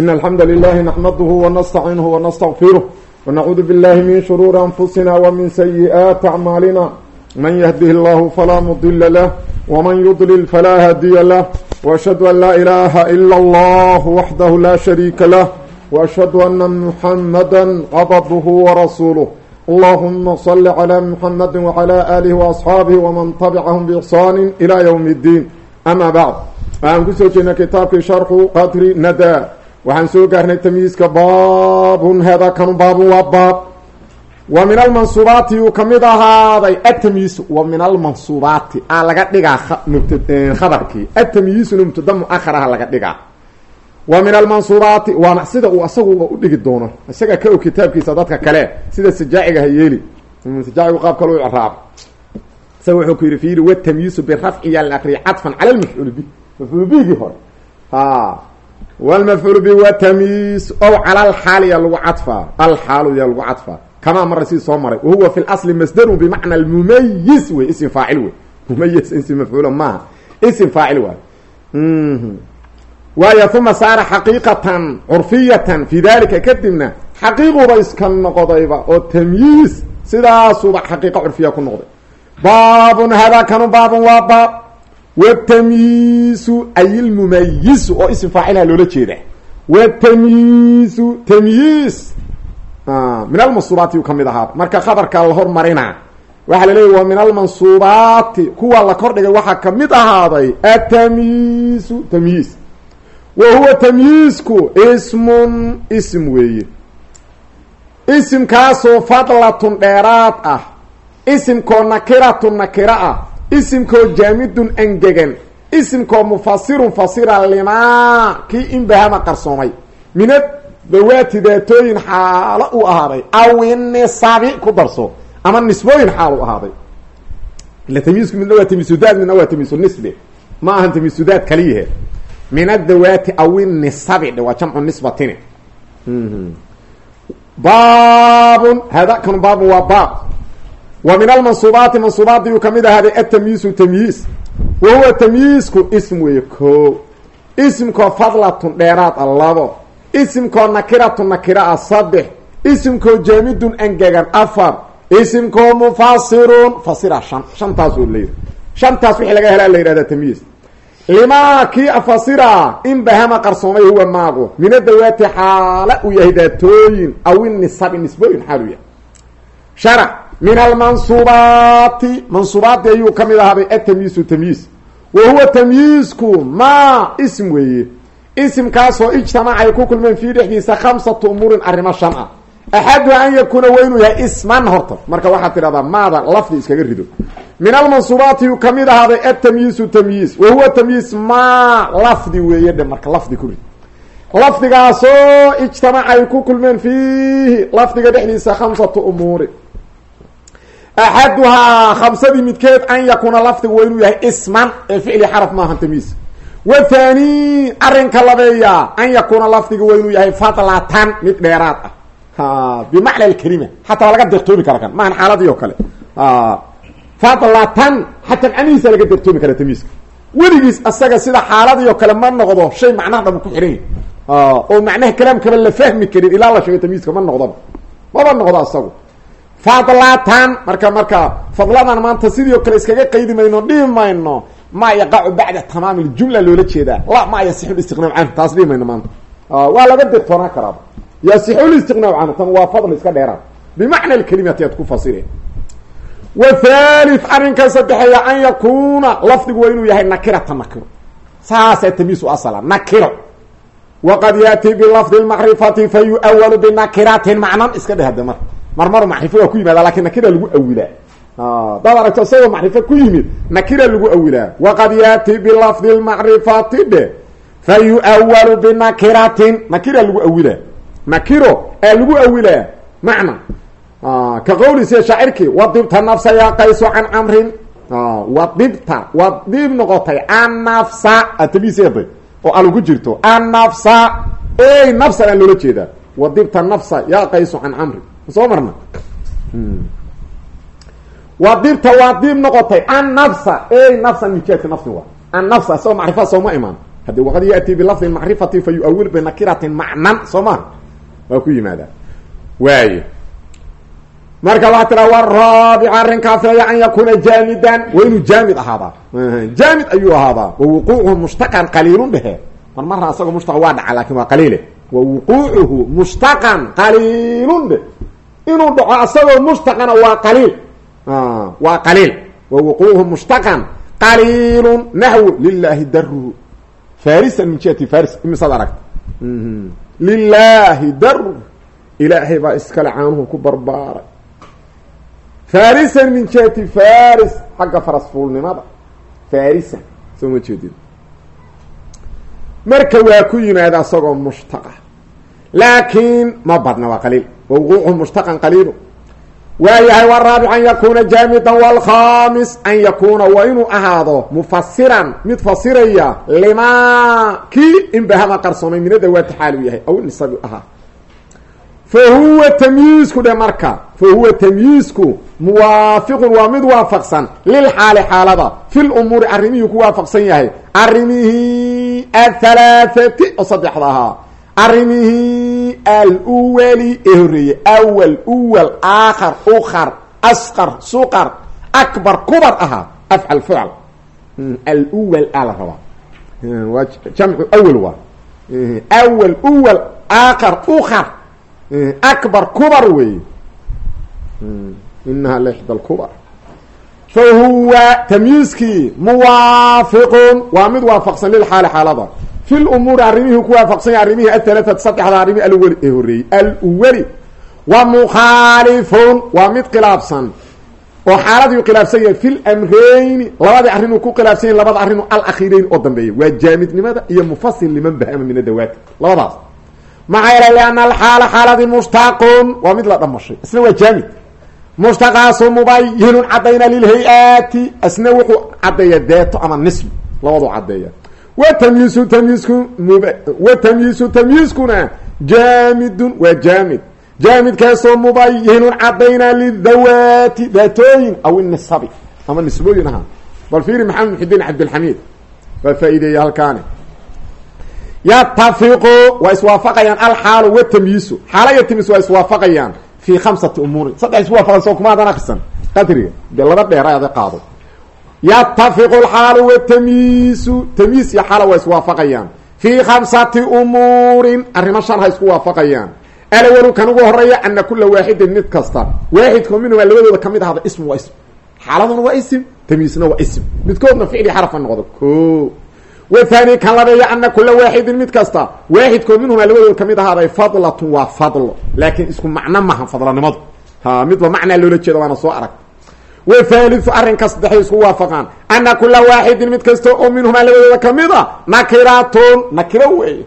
إن الحمد لله نحمده ونستعينه ونستغفره ونعوذ بالله من شرور أنفسنا ومن سيئات أعمالنا من يهده الله فلا مضل له ومن يضلل فلا هادي له وأشهد أن لا إله إلا الله وحده لا شريك له وأشهد أن محمدا قبضه ورسوله اللهم صل على محمد وعلى آله وأصحابه ومن تبعهم بإحصان إلى يوم الدين أما بعد waxaan ku soo jeednaa kitaabkii sharxu qadri waxaan soo gaarnay tamyiiska baabun hada kanu baabun waa baab. Wa min almansuubaati uu ka mid ahaaday atamyiisu wa min almansuubaati a laga dhigaa khabarkii. Atamyiisuna mubtada muahar ah laga dhigaa. Wa min almansuubaati waana sida uu asaguba udhigi doono. Isaga ka og kitaabkiisa dadka kale sida sajaaciga ha yeeli. Sajaacigu qaab kale u craab isaga wuxuu ku hore wlmafcuul bi wa tamyiis ow cala alxaali yaa lagu cadfaa alxaalu yaa lagu cadfaa kamaa mara sidii soo maray wahuwa fi lasli masdarun bimacna almumayis wey ism faacil wey mumayis ism mafcuula maaha ism faacil waay waayo uma saara xaqiiqatan curfiyatan fi dalika kadibna xaqiiquba iska noqdayba oo tamyiis sidaasuba xaqiiqa curfiya ku noqday baabun hadaa kanu baabun waa baab watamyiisu ay lmumayisu oo ism faacilha loola jeeda watamyiisu tamyiis min almansuubaati uu ka mid ahaa. Marka khabarka la hormarinaa waxaa la leeya wa min almansuubaati kuwa la kordhigay waxaa ka mid ahaaday atamyiisu tamyiis wa huwa tamyiisku ismun ism weeye. Isimkaasoo fadlatun dheeraad ah. Isimkoo nakiratun nakira ah isimkoo jaamidun angegan isimkoo mufasirun fasira limaa kii inbahama qarsoomay. Minad dawaati daatooyin xaalo uu ahaaday aw inisabi ku darso ama nisbooyin xaal u ahaaday. Ila tamyiisku midna waa tamyiisudaad midna waa tamyiisunisbe ma ahan tamyiisudaad kaliyahe. Min adawaati aw inisabi dhe waa jamcu nisbatine baabun hada kanu baabun waa baab wa min almansuubaati mansuubaadii uu ka mid ahaaday atamyiisu tamyiis wa huwa tamyiisku ism weeye ko isimkoo fadlatun dheeraad a labo. Isimkoo nakiratun nakira ah saddex. Isimkoo jaamidun angegan afar. Isimkoo mufasirun fasira shan. Shantaas oo layidhi shantaas wixii laga helaa la yidhahdaa tamyiis limaa kii afasira in bahama qarsoomay huwa maagu. Min adawaati xaala uu yahay daatooyin aw inisabi nisbooyin xaal uu yahay min almansuubaati mansuubaati ayuu ka mid ahaaday atamyiisu tamyiis wa huwa tamyiisku maa ism weeye isimkaasoo ijtamac ay ku kulmeen fii dhexdiisa khamsatu umuurin arrimo shan ah axaduha an yakuuna waa inuu yahay isman horta marka waxaad tidhahdaa maada lafdi iskaga rido min almansuubaati yuu ka mid ahaaday atamyiisu tamyiis wa huwa tamyiis maa lafdi weeye dhe marka lafdi ku rid lafdigaasoo ijtamac ay ku kulmeen fiihi lafdiga dhexdiisa khamsatu umuurin axaduhaa khamsadii midkeed an yakuuna lafdigu waa inuu yahay isman ee ficli xaraf maaha tamyiis wathani arrinka labeeya an yakuuna lafdigu waa inuu yahay fadlatan mid dheeraad ah bimacna alkelima xataa waa laga deeqtoomi kara kan maahan xaaladii oo kale fadlatan xataa macnihiisa laga deeqtoomi kara tamyiiska weligiis asaga sida xaaladii oo kale ma noqdo shay macnaha dhama ku xihan yahy oo macnaha kalaamkaba la fahmi karin ilaa la sheego tamyiiska ma noqdoba maba noqdo asagu fadlatan marka marka fadladan maanta sidii oo kale iskaga qaydi mayno dhihi mayno ma yaqacu bacda tamaami ljumla loola jeedaa. La ma yasixu listiqnaam canhu taas dhihi maanta. Waa laga deeqtoonaan karaaba yasixu listiqnaam canhu tan waa fadl iska dheeraad. Bimacna alkalimati aad ku fasire wathalith arrinka saddexeeya an yakuuna lafdigu waa inuu yahay nakirata nakiro. Saasaa tamyiis u asala nakiro. Waqad yaati bilafdi lmacrifati fa yuawalu binakiratin macnan iska dheh marmar macrifo waa ku yimaada laakiin nakira lagu awilaa. Daad aragto isagoo macrifo ku yimid nakira lagu awilaa. Waqad yaati bilafdi lmacrifati dhe fa yuawalu binakiratin nakira lagu awilaa. Nakiro aa lagu awilaa macna. Ka qawli sida shaacirkii wadibta nafsa yaa qayso can camrin wadibta waad diib noqotay annafsa atamiseeday oo alu ku jirto annafsa ey nafsan aa loola jeedaa. Wadibta nafsa yaa qayso can camrin soo marna wadibta waa diib noqotay. Annafsa ey nafsan mijaadka nafsin waa annafsa isagoo macrifaa sooma imaan. Haddii waqad yati bilafdi macrifati fa yu-awil binakiratin macnan soo maha waa ku yimaadaa waayo marka waxaa tiraa waraabic arrinkaa feeya an yakuuna jaamidan. Waa inuu jaamid ahaadaa. Jaamid ayuu ahaadaa. Wa wuquucuhu mushtaqan qaliilun dhehe mar marna asagoo mushtaq waa dhaca laakiin waa qaliile. Wa wuquucuhu mushtaqan qaliilun dheh inuu dhaco asagoo mushtaqana waa qaliil. Waa qaliil. Wa wuquucuhu mushtaqan qaliilun naxwu lilahi daruhu farisan min jihati faris imisaad aragta. Lilahi daruhu ilaahay baa iskale caanuhu ku barbaaray. Farisan min jihati faris xagga farasfuulnimada farisan soo ma jeedin. Marka waa ku yimaada asagoo mushtaqa. Laakiin ma badna waa qaliil wawquucu mushtaqan qaliilu waayahay waraabic an yakuuna jaamidan wlkhamis an yakuuna waa inuu ahaado mufasiran mid fasiraya limaa kii inbahama qarsoomay min adawaati xaalu yahay aw nisabi ahaa fahuwa tamyiisku dhe marka fahuwa tamyiisku muwaafiqun waa mid waafaqsan lilxaali xaalada fi lumuuri arrimihii ku waafaqsan yahay arrimihii athalaathati oo ahaa arrimihii alwali ee horreeyey awal uwal aakhar ukar asqar suqar akbar kubar ahaa afcal fucal. Alwal a la rabaa. Waa jamcu awal waa. Awal uwal aakhar ukar akbar kubar wey inaha lixda lkubar fa huwa tamyiiskii muwaafiqun. Waa mid waafaqsan lilxaali xaalada fi lumuuri arrimihii ku waafaqsan yahy arrimihii athalathati saddexda arrimihi alweli ee horreeyey alweli wa mukhaalifun waa mid khilaafsan. Oo xaaladiiu khilaafsan yahay fi lamreyni labadii arrin uu ku khilaafsan yahy labada arrin alakhiireyn oo dambeeya waa jaamidnimada iyo mufasil liman bahama min adawaati labadaas. Maxaa yeelay lianna alxaala xaaladii mushtaqun waa mid la dhamashay isna waa jaamid. Mushtaqaasu mubayinun caddayna lilhay-aati isna wuxuu caddeeya deeto ama nisbi labadu caddeeya wa tamyiisu tamyiisku mub wa tamyiisu tamyiiskuna jaamidun waa jaamid. Jaamidkaasoo mubayinun caddayna lidawaati daatooyin aw nisabi ama nisbooyin ahaa bal fiiri maxamed muxidiin cabdilxamiid. Waa faa-ideeya halkaani. Yatafiqu waa iswaafaqayaan alxaalu watamyiisu xaala iyo tamyiis waa iswaafaqayaan fi khamsati umuurin saddex isku waafaqan soo kuma adan akrisan qadriga dee laba dheera ada qaado yatafiqu alxaalu watamyiisu tamyiis iyo xaala waa iswaafaqayaan fii khamsati umuurin arrimo shan ha isku waafaqayaan alawalu kan ugu horreeya ana kula waaxidin mid kasta waaxidkoo minhumaa labadooda ka mid ahada ism waa ism xaaladuna waa ism tamyiisna waa ism midkoodna ficli xaraf ha noqdo ko wathani kan labeeya ana kula waaxidin mid kasta waaxidkood minhumaa labadooda ka mid ahaaday fadlatun waa fadlo laakiin isku macno maha fadlanimadu midba macnaa loola jeeda waana soo arag wathaliu arrinka saddexay isku waafaqaan. Ana kula waaxidin mid kasta oo minhumaa labadooda ka mid a nakiratun nakiro weeye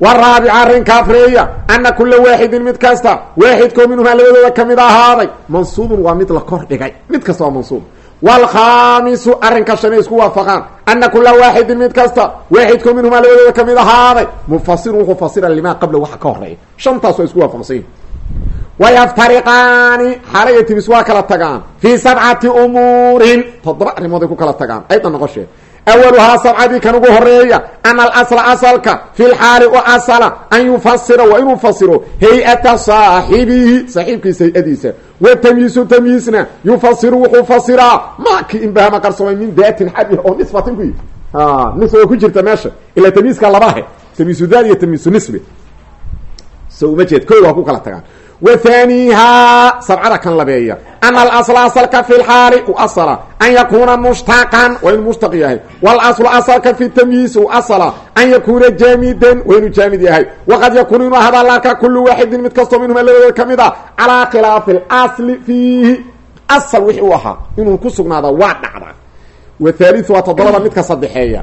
waraabic arrinka afreeya ana kula waaxidin mid kasta waaxidkoo minhumaa labadooda ka mid ahaaday. Mansuubun waa mid la kor dhigay. Mid kasta waa mansuub. Wlkhaamisu arrinka shanay isku waafaqaan. Ana kula waaxidin mid kasta waaxidkoo minhumaa labadooda ka mid ahaaday. Mufasirun wuxuu fasira limaa qabla waxa ka horreeya shantaas waa isku waafaqsanyi wayaftariqaani xaalaya timis waa kala tagaan fii sabcati umuurin toddoba arrimood ay ku kala tagaan ayda noqoshee awaluhaa sabcadii kan ugu horreeya ana alasla asalka fi lxaali u asala an yufasira waa inuu fasiro hay'ata saaxibihi saaxiibkiisa hay'adiisa wa tamyiisu tamyiisna yufasiru wuxuu fasiraa maakii inbahama qarsoomay min daatin xadih oo nisbatin ku yii nisba ku jirta meesha ila tamyiiska labahe tamyiisu daat iyo tamyiisu wathaniihaa sabcada kan labeeya ana alasla asalka fi lxaali u asala an yakuuna mushtaqan waa inuu mushtaq yahay walaslu asalka fi tamyiis u asala an yakuuna jaamidan waa inuu jaamid yahay waqad yakuunu inuu ahada larka kulu waaxidin mid kastoo minhuma labadooda ka mid a calaa khilaafi اlasli fiihi asal wixii u ahaa inuu ku waa dhacda waa toddobada midka sadexeeya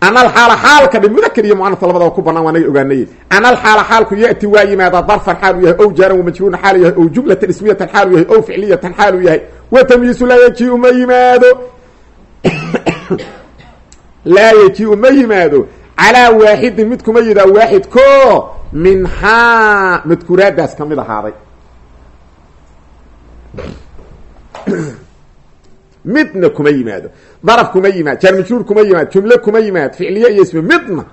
an alxaala xaalka dhe mudakr iyo muanaf labadaba ku banaan waa naga ogaanay. An alxaala xaalku yati waa yimaada darfan xaalu yahay ow jaaran wamajruuran xaalu yahay ow jumlatan ismiyatan xaalu yahay ow ficliyatan xaalu yahay. Wa tamyiisu laa yaji-u ma yimaado. Laa yaji-u ma yimaado. Calaa waaxidin mid kuma yidaa waaxid ko minhaa madkuuraadaas ka mid ahaaday midna kuma yimaado daraf kuma yimaado jaarmajruur kuma yimaado jumle kuma yimaado ficliye iyo ismi midna.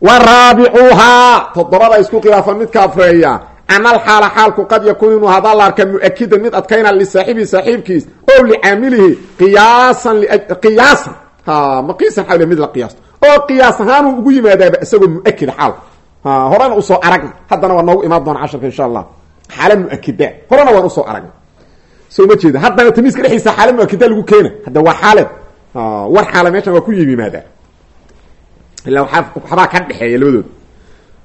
Wa raabicuhaa toddobada isku khilaafan midka afreeya ana alxaala xaalku qad yakuun inuu hadaa la arka mu'akidan mid adkayna lisaaxibihi saaxiibkiis o licaamilihi qiyaasan qiyaasan. Maqiisan xawle mid la qiyaasto. Oo qiyaas ahaanuu ugu yimaadaaba isagoo mu'akid xaalku horena u soo aragna. Haddana waa noogu imaan doona casharka insha allah. Xaala mu'akida horena waan u soo aragna soo ma jeeda haddana tamiiska dhexdiisa xaala mu'akida lagu keena hadda waa xaaled war xaala meeshan waa ku yimaadaa ila waxbaa ka dhexeeya labadooda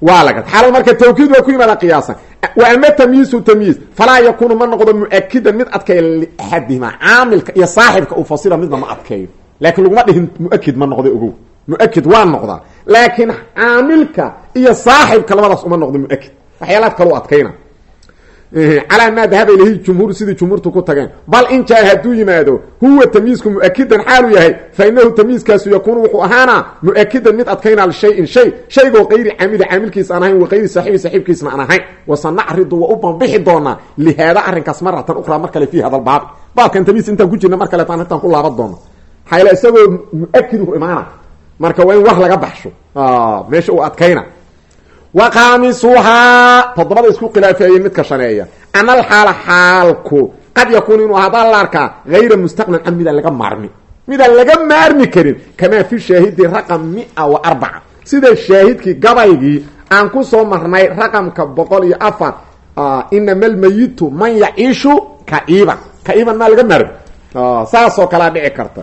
waa laga xaalad marka tawkiid waa ku yimaada qiyaasan. Wa ama tamyiisu tamyiiz falaa yakunu ma noqdo mu'akidan mid adkeeya liaxadihima caamilka iyo saaxibka uu fasira midna ma adkeeyo laakiin laguma dhihin mu'akid ma noqdo ogow. Mu'akid waa noqdaa. Laakiin caamilka iyo saaxibka labadaas uma noqdo mu'akid waxyaalaad kaloo adkayna calaa maa dahaba ilayhi jumhuur sidii jumhuurtu ku tageen. Bal in jaa hadduu yimaado huwa tamyiisku mu'akidan xaalu yahay fa inahu tamyiiskaasu yakuunu wuxuu ahaana mu'akidan mid adkaynaa lishayin shay shaygoo qayri caamili caamilkiisa aan ahayn wa qayri saaxibi saaxiibkiisna aan ahayn. Wasanacridu waa u banbixi doonaa lihaada arrinkaas maratan ukhraa mar kale fii hadal baabi baabkan tamyiis intaan ku jirna mar kaleetaan intaan ku laaban doona maxaa isagoo mu'akid u imaana. Marka waa in war laga baxsho. Meesha uu adkayna wa qaamisuhaa toddobada isku khilaafeeyey midka shaneeya ana alxaala xaalku qad yakuunu inuu hadaa la arkaa hayra mustaqnan can midaan laga maarmi midaan laga maarmi karin kamaa fi shaahidi raqam mia wa arbaca sida shaahidkii gabaygii aan ku soo marnay raqamka boqol iyo afar inama almayitu man yaciishu kaiban kaiban maa laga maarmi saasoo kalea dhici karta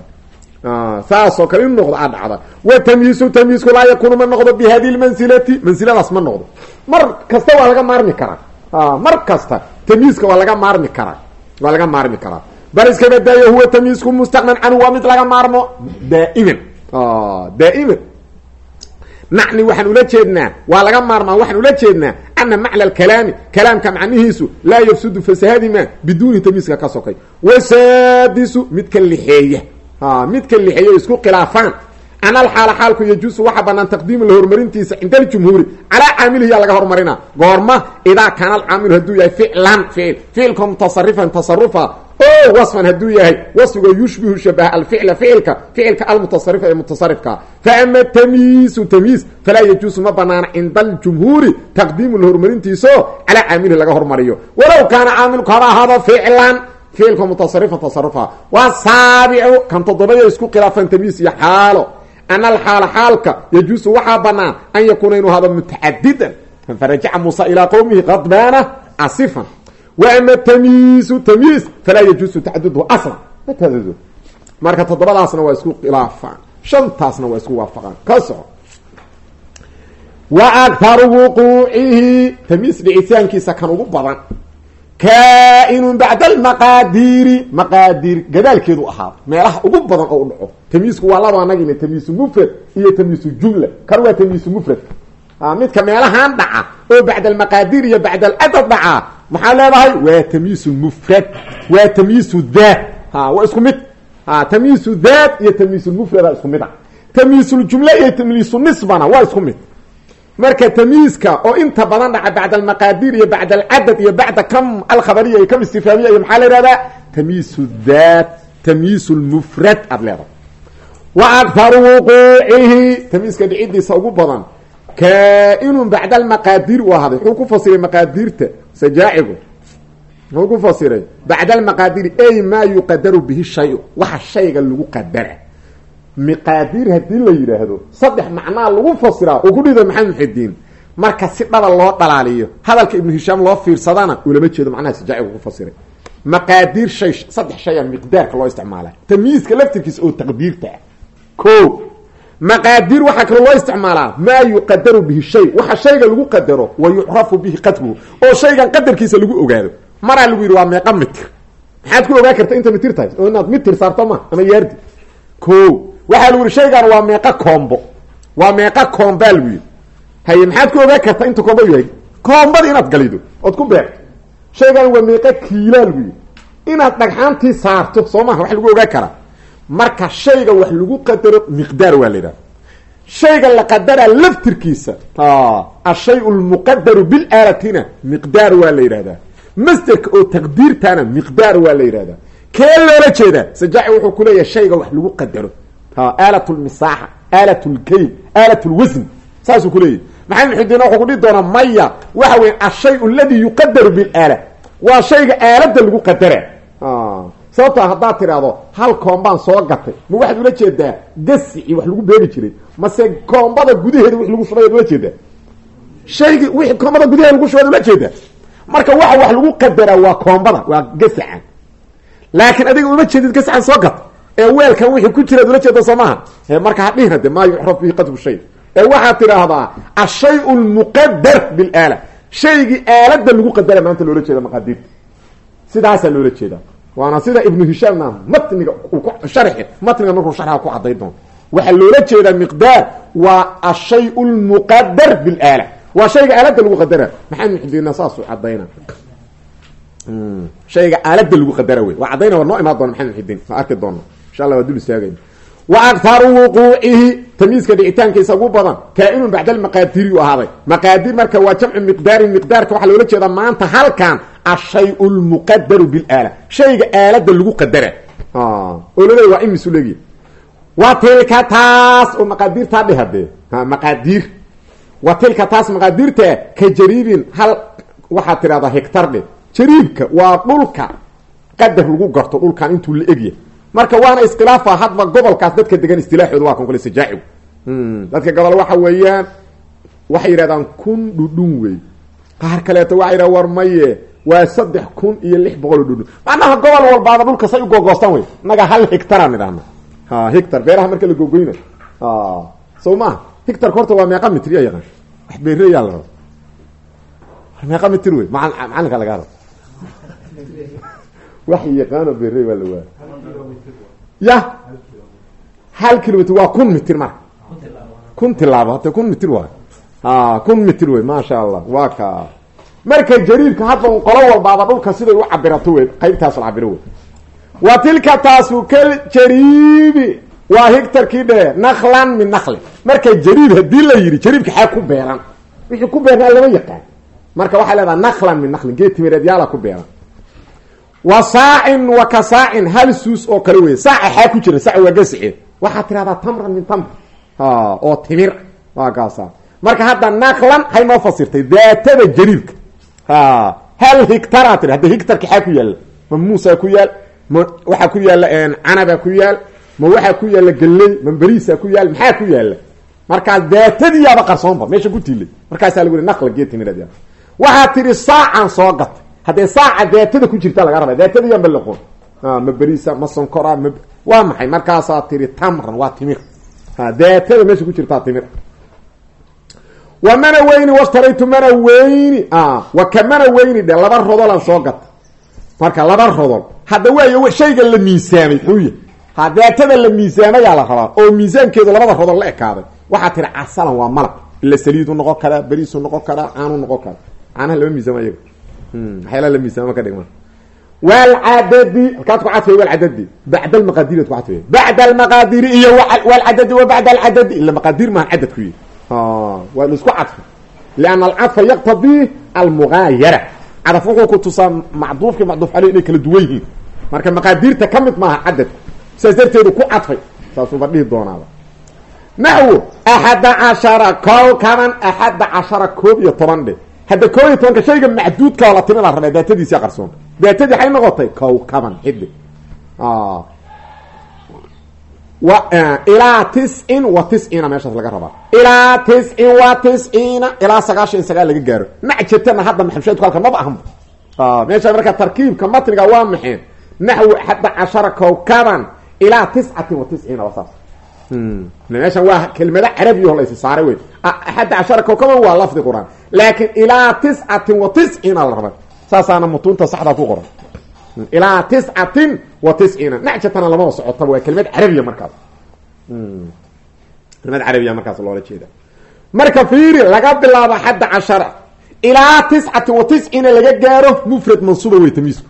saasoo kale inu noqdo aa dhacda wa tamyiisu tamyiisku laa yakunu ma noqdo bi hadi lmansilati mansiladaas ma noqdo mar kasta waa laga maarmi karaa mar kasta tamyiiska waa laga maarmi karaa waa laga maarmi karaa bal iska badaayo huwa tamyiisku mustaqnan canhu waa mid laga maarmo daa'iman daa'iman macni waxaan ula jeednaa waa laga maarmaa waxaan ula jeednaa ana macna alkalaami kalaamka macnihiisu laa yafsudu fasahadima biduuni tamyiiska ka sokay wasaadisu midka lixeeya midka lixeeyo isku khilaafaan. Ana alxaala xaalku yajuusu waxaa banaan taqdiimu la horumarintiisa cinda aljumhuuri calaa caamilihi yaa laga horumarina goorma idaa kaana alcaamilu hadduu yahay ficlan ficil ficilka mutasarifan tasarufa o wasfan hadduu yahay wasfigoo yushbihu shabaha alficla ficilka ficilka almutasarifa ee mutasarifka. Faama tamyiisu tamyiis falaa yajuusu ma banaana cinda aljumhuuri taqdiimu la horumarintiiso calaa caamilihi laga hormariyo. Walow kaana caamilku haba ahaado ficlan ficilka mutasarifan tasarufa waa saabicu kan toddobada isku khilaafan tamyiis iyo xaalo. Ana alxaala xaalka yajuusu waxaa banaan an yakuuna inuu hado mutacadidan farajaca muusa ilaa qowmihi qadbaana asifan. Wa ama tamyiisu tamyiis falaa yajuusu tacaduduhu aslan. Matadado marka toddobadaasna waa isku khilaafaan. Shantaasna waa isku waafaqaan. Ka soco wa akharu wuquucihi. Tamyiis dhicitaankiisa kan ugu badan kaa-inun bacda almaqaadiiri maqaadiir gadaalkeedu ahaado meelaha ugu badan oo u dhaco. Tamyiisku waa laba anagina tamyiisu mufrad iyo tamyiisu jumla. Kan waa tamyiisu mufrad. Midka meelahaan dhaca oo bacda almaqaadiir iyo bacda aladad dhacaa maxaa leedahay? Waa tamyiisu mufrad. Waa tamyiisu daat waa isku mid. Tamyiisu daat iyo tamyiisulmufrada isku mid a tamyiisuljumla iyo tamyiisu nisbana waa isku mid marka tamyiiska oo inta badan dhaca bacda almaqaadiir iyo bacda alcadad iyo bacda kam alkhabariya iyo kam istifaamiya iyo maxaa la ihahdaa tamyiisu daat tamyiisu lmufrad aada leedahay. Wa akharu wuquucihi tamyiiska dhicidiisa ugu badan kaa-inun bacda almaqaadiir u ahaaday. Wuxuu ku fasiray maqaadiirta sajaacigu muxuu fasiray bacda almaqaadiiri ay maa yuqadaru bihi shayu. Waxa shayga lagu qadara miqaadiir haddii la yidhaahdo saddex macnaa lagu fasiraa uu ku dhida maxamed muxidiin marka si dhaba loo dhalaaliyo hadalka ibnu hishaam loo fiirsadana ulama jeedo macnaha sajaacigu ku fasiray. Maqaadiir shay saddex shay a miqdaarka loo isticmaala tamyiiska laftirkiisa oo taqdiirta ah. Ko maqaadiir waxaa kaloo loo isticmaalaa maa yuqadaru bihi shay. Waxa shayga lagu qadaro wa yucrafu bihi qadruhu oo shaygan qadarkiisa lagu ogaado. Maraa lagu yidhi waa meeqa mitir. Maxaad ku ogaa karta inta mitir tahay? Oo inaad mitir saarto ma ama yaardi. Ko waxaa lagu yihi waa meeqa koombo. Waa meeqa koombaa lagu yidhi. Haye maxaad ku ogaa karta inta koomba yahay koombada inaad galido ood ku beerto shaygan waa meeqa kiilaa yidhi. Inaad dhagxaantii saarto soo maha wax lagu ogaa karaa marka shayga wax lagu qadaro miqdaar waa la yidhahda shayga la qadaraa laftirkiisa ashay lmuqadaru bilaalatina miqdaar waa la yidhahdaa masderka oo taqdiirtana miqdaar waa la yidhahdaa kee loola jeedaa? Sajaaci wuxuu ku leeyahay shayga wax lagu qadaro aalat lmisaaxa aalat lkayl aalat lwasn saasuu ku leeyahy maxamed muxidiin wuxuu ku dhihi doonaa maya. Waxa weya ashay aladi yuqadaru bilaala waa shayga aaladda lagu qadara sababtaa haddaad tidhaahdo hal koombaan soo gatay. Ma waxaad ula jeedaa? Gasici wax lagu beegi jiray. Mase koombada gudaheeda wix lagu shubayaad ula jeedaa? Shaygii wixii koombada gudaheeda lagu shubaad ula jeedaa? Marka waxa wax lagu qadaraa waa koombada waa gasacan laakiin adiga uma jeedid gasacan soo gata ee weelkan wixii ku jiraad ula jeeda soo maaha marka hadhihna de maa yucraf bihi qadru shay. Ee waxaad tidhaahdaa ashay lmuqadar bilaala shaygii aalada lagu qadara maanta loola jeeda maqaadiirta sidaasaa loola jeedaa. Waana sida ibnu hishaamna matniga sharxi matniga markuu sharxa ku caday doono waxaa loola jeedaa miqdaar waa ashay lmuqadar bilaala waa shayga aalada lagu qadara. Maxamed muxdiina saasuu cadayna shayga aalada lagu qadara wey waa caddayna war noo imaan doona maxamed muxidiin ma arki doona insha allah waa dul istaagayna wa aktaru wuquucihi tamyiiska dhicitaankiisa ugu badan kaa-inun bacda almaqaadiri u ahaaday. Maqaadir marka waa jamcu miqdaarin miqdaarka waxaa loola jeedaa maanta halkan ashay lmuqadaru bilaala shayga aalada lagu qadara oo laleey waa imisu leegi wa tilka taas oo maqaadiirtaa dhe hadee maqaadiir wa tilka taas maqaadiirta ka jariibin hal waxaad tidhahdaa hectar dhe jariibka waa dhulka qadar lagu garto dhulkan intuu la egya marka waana iskhilaafa hadba gobolkaas dadka degan istilaaxooda waa kan kale sajaacigu dadka gobol waxa weeyaan waxay yidhahdaan kun dhudhun wey qaar kaleeto waxay yidhaha war maye waa saddex kun iyo lix boqol oo dhudhun. Macnaha gobol walbaaba dhulka say u googoostaan wey. Naga hal hectaraan idhahna ha hectar beeraha marka la googoyna sow maaha hectarka horta waa meeqa mitr ya yaqaan. Wax beereyaa la meeqa mitr wey. Maa macalinka laga raba wax yaqaano beerey waa ya hal kilomitr waa kun mitir marka kun tilaabo hata kun mitir waay. A kun mitir wey maasha allah waa ka. Marka jariirka hadda un qolo walbaaba dhulka siday u cabirato wey qaybtaas la cabiro wey wa tilka taasu kal jariibi waa higtarkii dhe naklan min nakli marka jariib haddii la yidhi jariibka xaa ku beeran. Wixii ku beernaa lama yaqaan. Marka waxay leedaha naklan min naklin geed yaalla ku beeran wa saacin wa ka saacin hal suus oo kale wey saaca xaa ku jira sac waa gasicee waxaad tirahdaa tamran min tamr. Oo timir. Waa marka hadda naklan hay noo fasirtay daatada jariibka hal higtaraa tiri hadda higtarka xaa ku yaalla ma muusaa ku yaal ma waxaa ku yaalla canabaa ku yaal ma waxaa ku yaalla galley ma beriisaa ku yaal maxaa ku yaalla markaas daatadiiyaaba qarsoonba meesha ku tiilay. Markaasaa lagu yihi nakla geed timiraad waxaa tihi saacan soo gatay haddee saaca daatada ku jirta laga raba daatadiiyan ba laqoon ma beriisa ma sonkora ma waa maxay? Markaasaa tihi tamran waa timir. Daatada meesha ku jirtaa timir. Wa mana weyni washtaraytu mana weyni. Wa ka weyni dhe laba rodolan soo gata marka laba rodol hadda waayo shayga la miisaamay xuuya ha daatada la miisaamayaa la rabaa. Oo miisaankeedu labada rodol la ekaaday. Waxaa tihi casalan waa malab. Ila saliidu noqon karaa beriisu noqon karaa caanu noqon karaa. Caanaha lama miisaamo iyaga waxyaalaha la miisaamo ka dhigma. Walcadadi halkaad ku cadfay walcadadi bacda almaqaadiri ad ku cadfay. Bacda almaqaadiri iyo walcadadi wa bacda alcadadi ila maqaadir maaha cadadku yihi waa isku cadfay. Lianna alcadfa yaqtadii almugaayara cadaf wuxuu ku tusaa macduufki macduuf caley inay kala duwan yihiin. Marka maqaadiirta ka mid maaha cadadku saas darteedu ku cadfay saasuuba dhihi doonaaba. Naxwo axada cashara kowkaban axada cashara koob iyo toban dhe hadda koob iyo tobanka shayga macduudka la timi la rabaa daatadiisia qarsoon. Daatadii waxay noqotay? Kowkaban xidhi wa ilaa tiscin wa tisciina meeshaas laga rabaa. Ilaa tiscin wa tisciina ilaa sagaashan sagaal laga gaaro. Nacjatana hadda maxamsheedku halka maba ahanba meesha marka tarkiibka matniga waa maxeen naxwi axada cashara kowkaban ilaa tiscatin wa tisciina meeshan waa kelmado carabiyaho la isi saaray wey axadda cashara kowkaban waa lafdi qur'aan. Laakiin ilaa tiscatin wa tisciina la rabay. Saasaana mutuunta saxdaa ku qoran. Ilaa tiscatin wa tisciina nacjatana lamaba socotaba waa kelimad carabiya markaas. Kelimad carabiya markaas loola jeeda marka fiiri laga bilaabo axadda cashara. Ilaa tiscatin wa tisciina laga gaaro mufrad mansuuba wey tamiisku.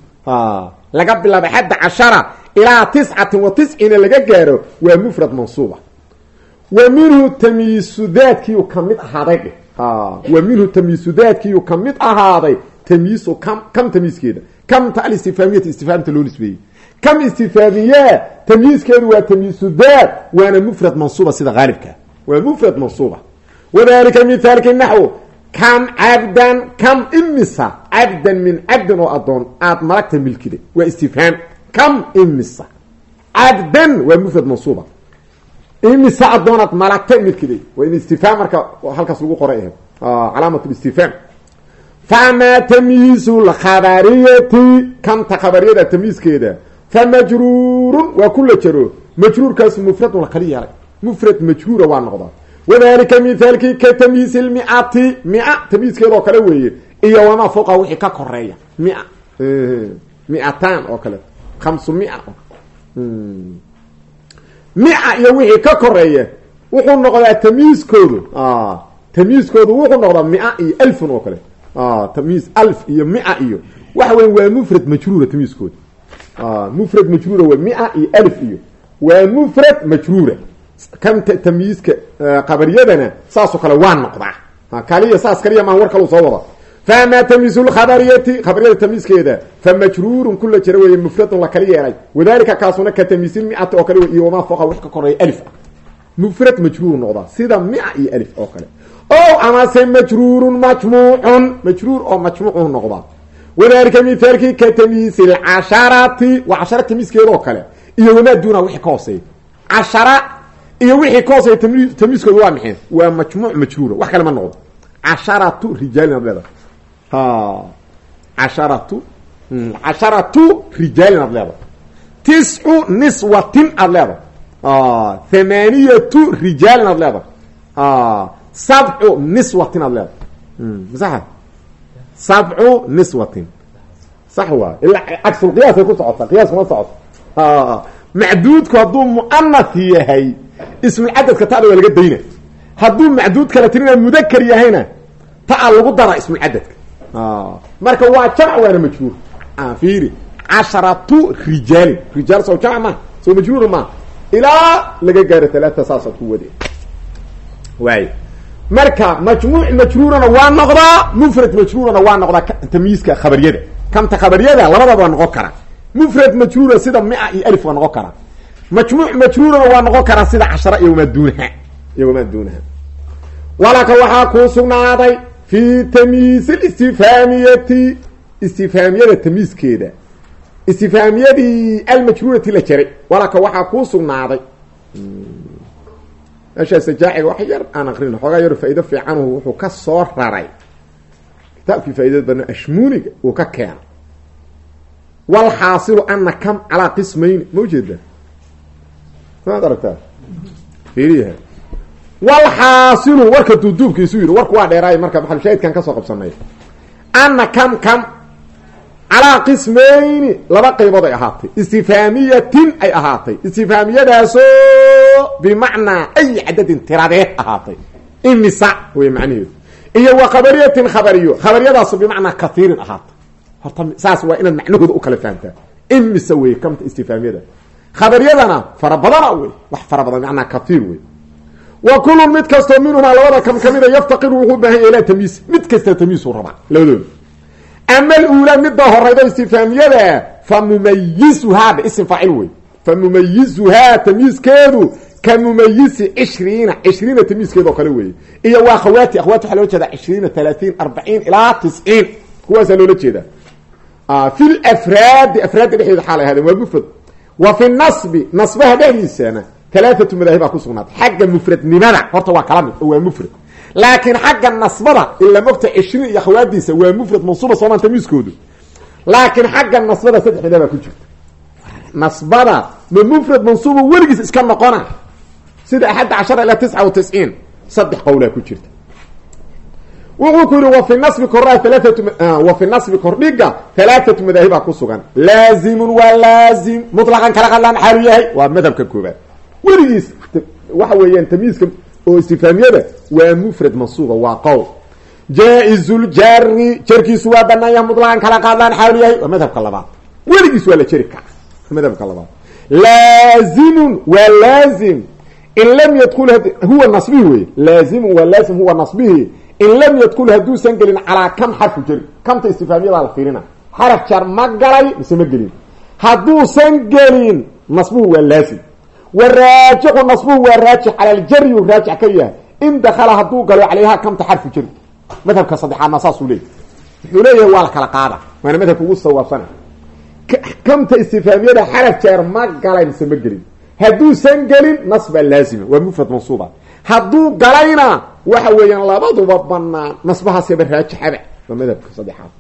Laga bilaabo axadda cashara ilaa tiscatin wa tisciina laga gaaro waa mufrad mansuuba. Wa minhu tamyiisudaadkiiu ka mid ahaaday dhe wa minhu tamyiisudaadkiiu ka mid ahaaday tamyiisu kam kam tamyiiskeeda kamta alistifaamiyata istifaamta loo nisbeeyey. Kam istifaamiyaa tamyiiskeedu waa tamyiisu daad waana mufrad mansuuba sida haalibka waa mufrad mansuuba. Wadalika mithaalki naxw kam cabdan kam imisa cabdan min cabdin oo adoon aad malagta milkiday waa istifhaam kam imisa? Cabdan waa mufrad mansuuba imisa adoonaad malagta milkiday waa in istifhaam marka halkaas lagu qoray ahayd. Calaamat istifhaam famaa tamyiizu lkhabariyati kamta khabariyada tamyiiskeeda famajruurun waa ku la jaro. Majruurkaas mufradun la kala yeelay mufrad majruura waa noqdaa. Wadalika mithaalkii ka tamyiisi lmiati mia tamyiiskeeda oo kale weeye iyo wamaa fowqa wixii ka koreeya. Mia miataan oo kale khamsu mia. Mia iyo wixii ka koreeya wuxuu noqdaa tamyiiskoodu tamyiiskoodu wuxuu noqdaa mia iyo alfun oo kale. Tamyiis alf iyo mia iyo. Waxa weya waa mufrad majruura tamyiiskooda mufrad majruura waa mia iyo alf iyo. Waa mufrad majruura. Kan tamyiiska qabariyadana saasoo kale waa noqdaa. Kaliya saas kaliya maan war kale soo wada faamaa tamyiizu lkhabariyati khabariyada tamyiiskeeda famajruurun kula jira weeye mufradun la kala yeelay wadalika kaasuna ka tamyiisilmiati oo kale iyo wamaa fooqa wax ka koreeya alif ah mufrad majruur noqdaa sida mia iyo alif oo kale o amase majruurun majmuucun majruur oo majmuucu noqdaa wadalika mithaalkii ka tamyiisi lcasharati waa cashara tamyiiskeeda oo kale iyo wamaa duuna wixii ka hooseeya cashara iyo wixii ka hooseeya tamyiiskooda waa maxay casharatu casharatu rijaalin ad leedahay tiscu niswatin aad leedahay thamaniyatu rijaalin aad leedahay sabcu niswatin aad leedahay masaxa sabcu niswatin sax waay ilaa cagsulqiyaasay ku socota qiyaas kuma socoto macduudku hadduu muanath yahay ismulcadadka tada waa laga dayna hadduu macduud kala tirina mudakar yahayna taa lagu dara ismulcadadka marka waa jamc waana majruur fiiri casharatu rijaalin rijaal. Soo jamc ma soo majruur ma. Ilaa laga gaaro talaata saasaad ku waay marka majmuuc majruurana waa noqdaa mufrad majruurana waa noqdaa tamyiiska khabariyada kamta khabariyada labadaba waa noqon kara. Mufrad majruura sida mia iyo alif waa noqon karaa majmuuc majruurana waa noqon karaa sida cashara iyo wamaa iyo wamaa duunaha waxaa kuu sugnaaday fi tamyiis istifhaamiyati istifhaamiyada tamyiiskeeda istifhaamiyadii almajruurati la jaray walaka waxaa kuu sugnaaday meeshaa sajaaciga wax yar aan aqrina xoogaa yar faa'ido fiicanuhu wuxuu ka soo raray kitaabkii faaidada badna ashmuuniga uu ka keena walxaasilu ana kam calaa qismayni ma ujeeda maad aragtaa fiiriyaha walxaasilu warka duuduubkiisu yidhi warku waa dheeraay marka maxalushaahidkan ka soo qabsanay ana kam kam calaa qismayni laba qaybood ay ahaatay istifhaamiyatin ay ahaatay istifhaamiyadaasoo bimacnaa ay cadadin tiradeed ahaatay imisa wey macnaheedu iyo wa khabariyatin khabariyo khabariyadaaso bimacnaa kaiirin ahaatay horta saas waa inaad macnahooda u kala fahamtaa imisa wey kamta istifhaamiyada khabariyadana fara badana wey wax fara badan manaa kaiir wey wa kulun mid kastoo minhumaa labada kam kamida yaftaqiru wuxuu u baahan ya ilaa tamyiis mid kasta tamyiisuu rabaa. Labadooda ama aluulaa midda horayda istifhaamiyada fa mumayisuhaaba isim faacil wey fa mumayisuhaa tamyiiskeedu ka mumayisi cishriina cishriina tamyiiskeeda oo kale weeye iyo waa akhawaati akhwaati waxaa loola jeeda cishriina talaatiin arbaciin ilaa tisciin. Kuwaasaa loola jeeda fi lafraadi afraadda dhexdeeda xaal ahaadeen waa fi nasbi nasbaha dhexdiisana talaaatu madaahibaa ku sugnaatay xagga mufradnimada horta waa kala mid oo waa mufrad laakiin xagga nasbada ila mogta cishriin iyo akhawaadiisa waa mufrad mansuuba soomaan tamyiiskoodu laakiin xagga nasbada saddex midaabaa ku jirta nasbada ma mufrad mansuuba weligiis iska noqona sida axadda cashara ilaa tisca wa tisciin saddex qowlaa ku jirta wuxuu ku yihi wa fi nasbi koraa alaaatu wa fi nasbi kordhiga halaaatu madaahibaa ku sugan laazimun waa laazim mutlaqan kala qadlaan xaalu yahay waa madhabka koobaad weligiis waxa weeyaan tamyiiska oo istifhaamiyada waa mufrad mansuuba waa qowl jaa-izuljaari jarkiisu waa banaanya mutlaqan kala qadlaan xaalu yahay waa madhabka labaad. Weligiis waa la jeri kara madhabka labaad. Laazimun waa laazim in lam yadkul huwa nasbihi wey laazimun waa laazim huwa nasbihi in lam yadkul hadduusan gelin calaa kam xarfu jari. Kamta istifhaamiyadaa la fiirina. Xaraf jar ma galay mise ma gelin. Hadduusan gelin nasbuhu waa laazim wa raajixu nasbuhu waa raajix cala aljari u raajix ka yahay. In dakala hadduu galo calayha kamta xarfu jari. Madhabka saddexaadna saasuu leeyahy wuxuu leeyahay waa la kala qaada waana madhabka ugu sawaabsana kamta istifaamiyada xaraf jeer ma galay mise ma gelin. Hadduusan gelin nas baa laazima. Waa mufrad mansuuba. Hadduu galayna waxa weeyaan labaduba banaan nasbahaasaba raajixaba waa madhabka saddexaad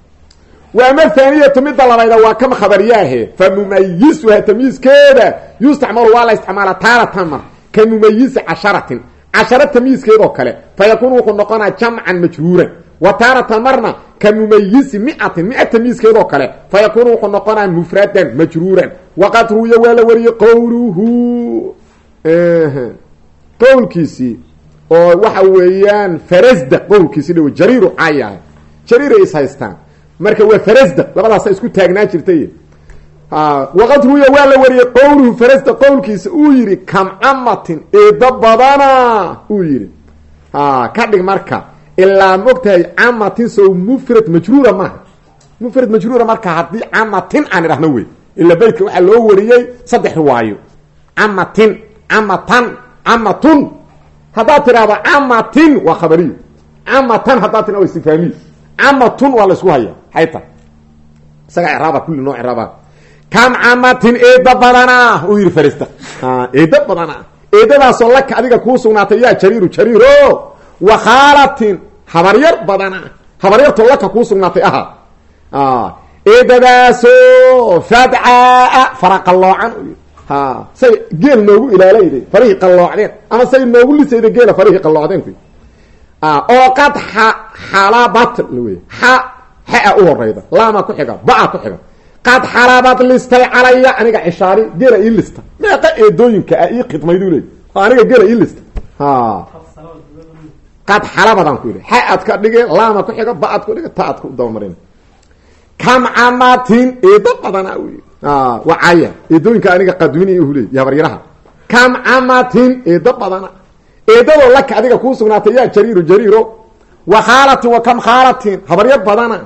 wa ama thaaniyatu midda labayda waa kam khabaryaahe fa mumayisuha tamyiiskeeda yustacmalu waa la isticmaala taaratan mar. Ka mumayisi casharatin. Cashara tamyiiskeedoo kale. Fa yakuunu wuxuu noqonaa jamcan majruuran wa taaratan marna ka mumayisi miatin mia tamyiiskeedoo kale. Fa yakuunu wuxuu noqonaa mufradan majruuran waqad ruuya waa la wariyey qowluhu. Qowlkiisii oo waxa weeyaan farasda qowlkiisi dhow jariiru haystaan marka waa farasda labadaasa isku taagnaan jirtay. Waqad ruuya waa la wariyey qowluhu farasda qowlkiisa uu yidhi kamcamatin eedo badana uu yidhi. Ka dhig marka ilaa mogtahay camatin sow mufrad majruura maaha. Mufrad majruura marka haddii camatin aan idhahno wey ila beytka waxaa loo wariyey saddex riwaayo camatin camatan camatun haddaad tidhahdo camatin waa khabariyo camatan haddaad waa istifaamiy camatun waa la isku haya hayta. Isagaa iraaba kulli noo iraaba kam camatin eeda badana uu yihi farista eeda badana eedadaasoo laka adiga kuu sugnaatay yaa jariiru jariiro. Wakhaalatin habaryar badana habaryartoo laka kuu sugnaatay aha eedadaasoo fadcaa fara qalloocan say geel noogu ilaalayday farihii qalloocdeen ama say noogu lisayda geela farihii qalloocdeen ku oo qad xalabat wey xa xaa u horeyda. Laama ku xiga ba'a ku xiga. Qad xalabad listay calaya aniga cishaari geela ii meeqa eedooyinka a ii khidmaydu leey. Aniga geela ii lista. Qad xalabadaan ku yidhi xa ad ka dhige laama ku xiga ba'ad ku dhige ta ku dabamarin kam camatin eedo badana u waa caya eedooyinka aniga qadwin hule iyo habaryaraha kam camatin eedo badana eedadoo laka adiga kuu sugnaatay yaa jariiru jariiro wa khaalatin wa kam khaalatin? Habaryar badana.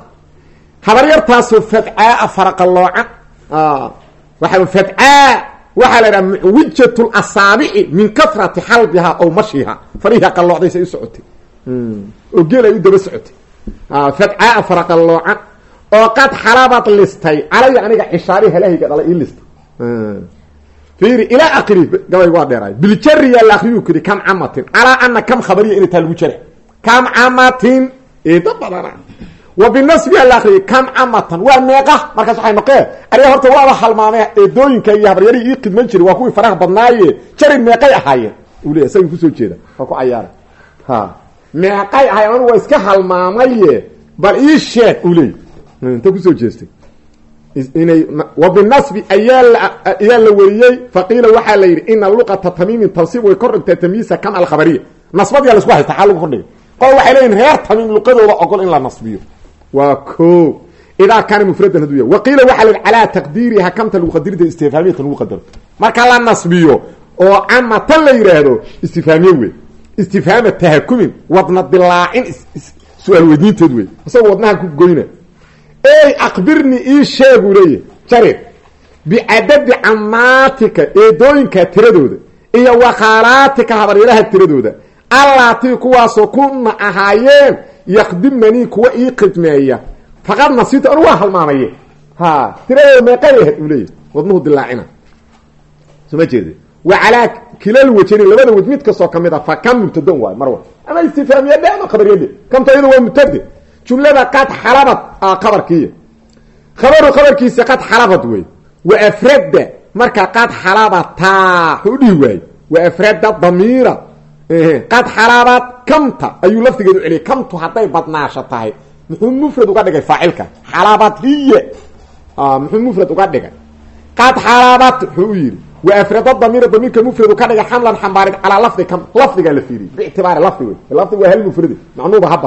Habaryartaasoo fadcaa faraqalloocan waa fadcaa waxaa la idhaha mucwijat lasaabici min kasrati xalbihaa aw mashiha farihiha qalloocdaysa u socotay. Oo geel ay u daba socotay. Fadcaa faraqalloocan oo qad xalabad listay. Calaya aniga cishaari halahayga dhala ii fiiri ilaa akri gabay waa dheeraay biljari yaa la akriyu kiri kam camatin calaa ana kam khabariya inay taa lagu jara kam camatin eeda badana wa binasbi yaa la akriyay kam camatan waa meeqa markaas waxay noqee ariga horta waaba halmaamee eedooyinka iyo habaryarihii ii khidman jiri waa kuwii faraha badnaaye jarin meeqay ahaayeen uu leya isaga ku soo jeeda waa ku cayaara ha meeqay ahaayeen anu waa iska halmaamaye bal ii sheeg uu leey inta inay wabinasbi ayaa la weriyey faqiila waxaa la yidhi ina luqata tamiimin tansiib way kor dhigtaa tamyiisa kam alkhabariya nasbadiyaa la isku haysta xaa lagu kordhigay. Qol waxay leeyihiin reer tamiim luqadooda ogol in la nasbiyo. Waa ko idaa kaana mufradan haduu yahy waqiila waxaa la yidhi calaa taqdiiriha kamta lagu qadirida istifhaamiyata lagu qadaro marka la nasbiyo oo camatan la yidhaahdo istifhaamiye wey istifhaama tahakumin wadna dilaacin su'aal weydiinteed wey isagoo wadnaha ku goyna ey akbirni ii sheeguu leeyahy jarir bicadadi camaatika eedooyinka tiradooda iyo wakhaalaatika habaryaraha tiradooda. Allaatii kuwaasoo kuna ahaayeen yakdimanii kuwa ii khidmeeya. Faqad nasiito anu waa halmaamaye ha tiradooda meeqay ahayd uu leeyahy wadnuhu dilaacina soma jeede wa calaa kilal wajeni labada wej mid kastoo ka mid a fa kam mubtadan waayo mar wal ama istifaamiya dhe ama khabariyade mubtade jumlada qad xalabad qabarkiiya khabaru khabarkiisa qad xalabad wey wa afradda marka qad xalabataa xuu dhihi waaye wa afradda damiira qad xalabad kamta ayuu lafdigeedu celiyay kamtu hadday badnaasho tahay muxuu mufrad uga dhigay faacilka xalabad hiya muxuu mufrad uga dhigay qad xalabad wuxuu u wa afrada damiira damiirka mufradu ka dhigay xamlan xambaarid calaa lafdi kam lafdigaa la fiiriyey biictibaari lafdi wey lafdi waa hal mufradi macnuuba ha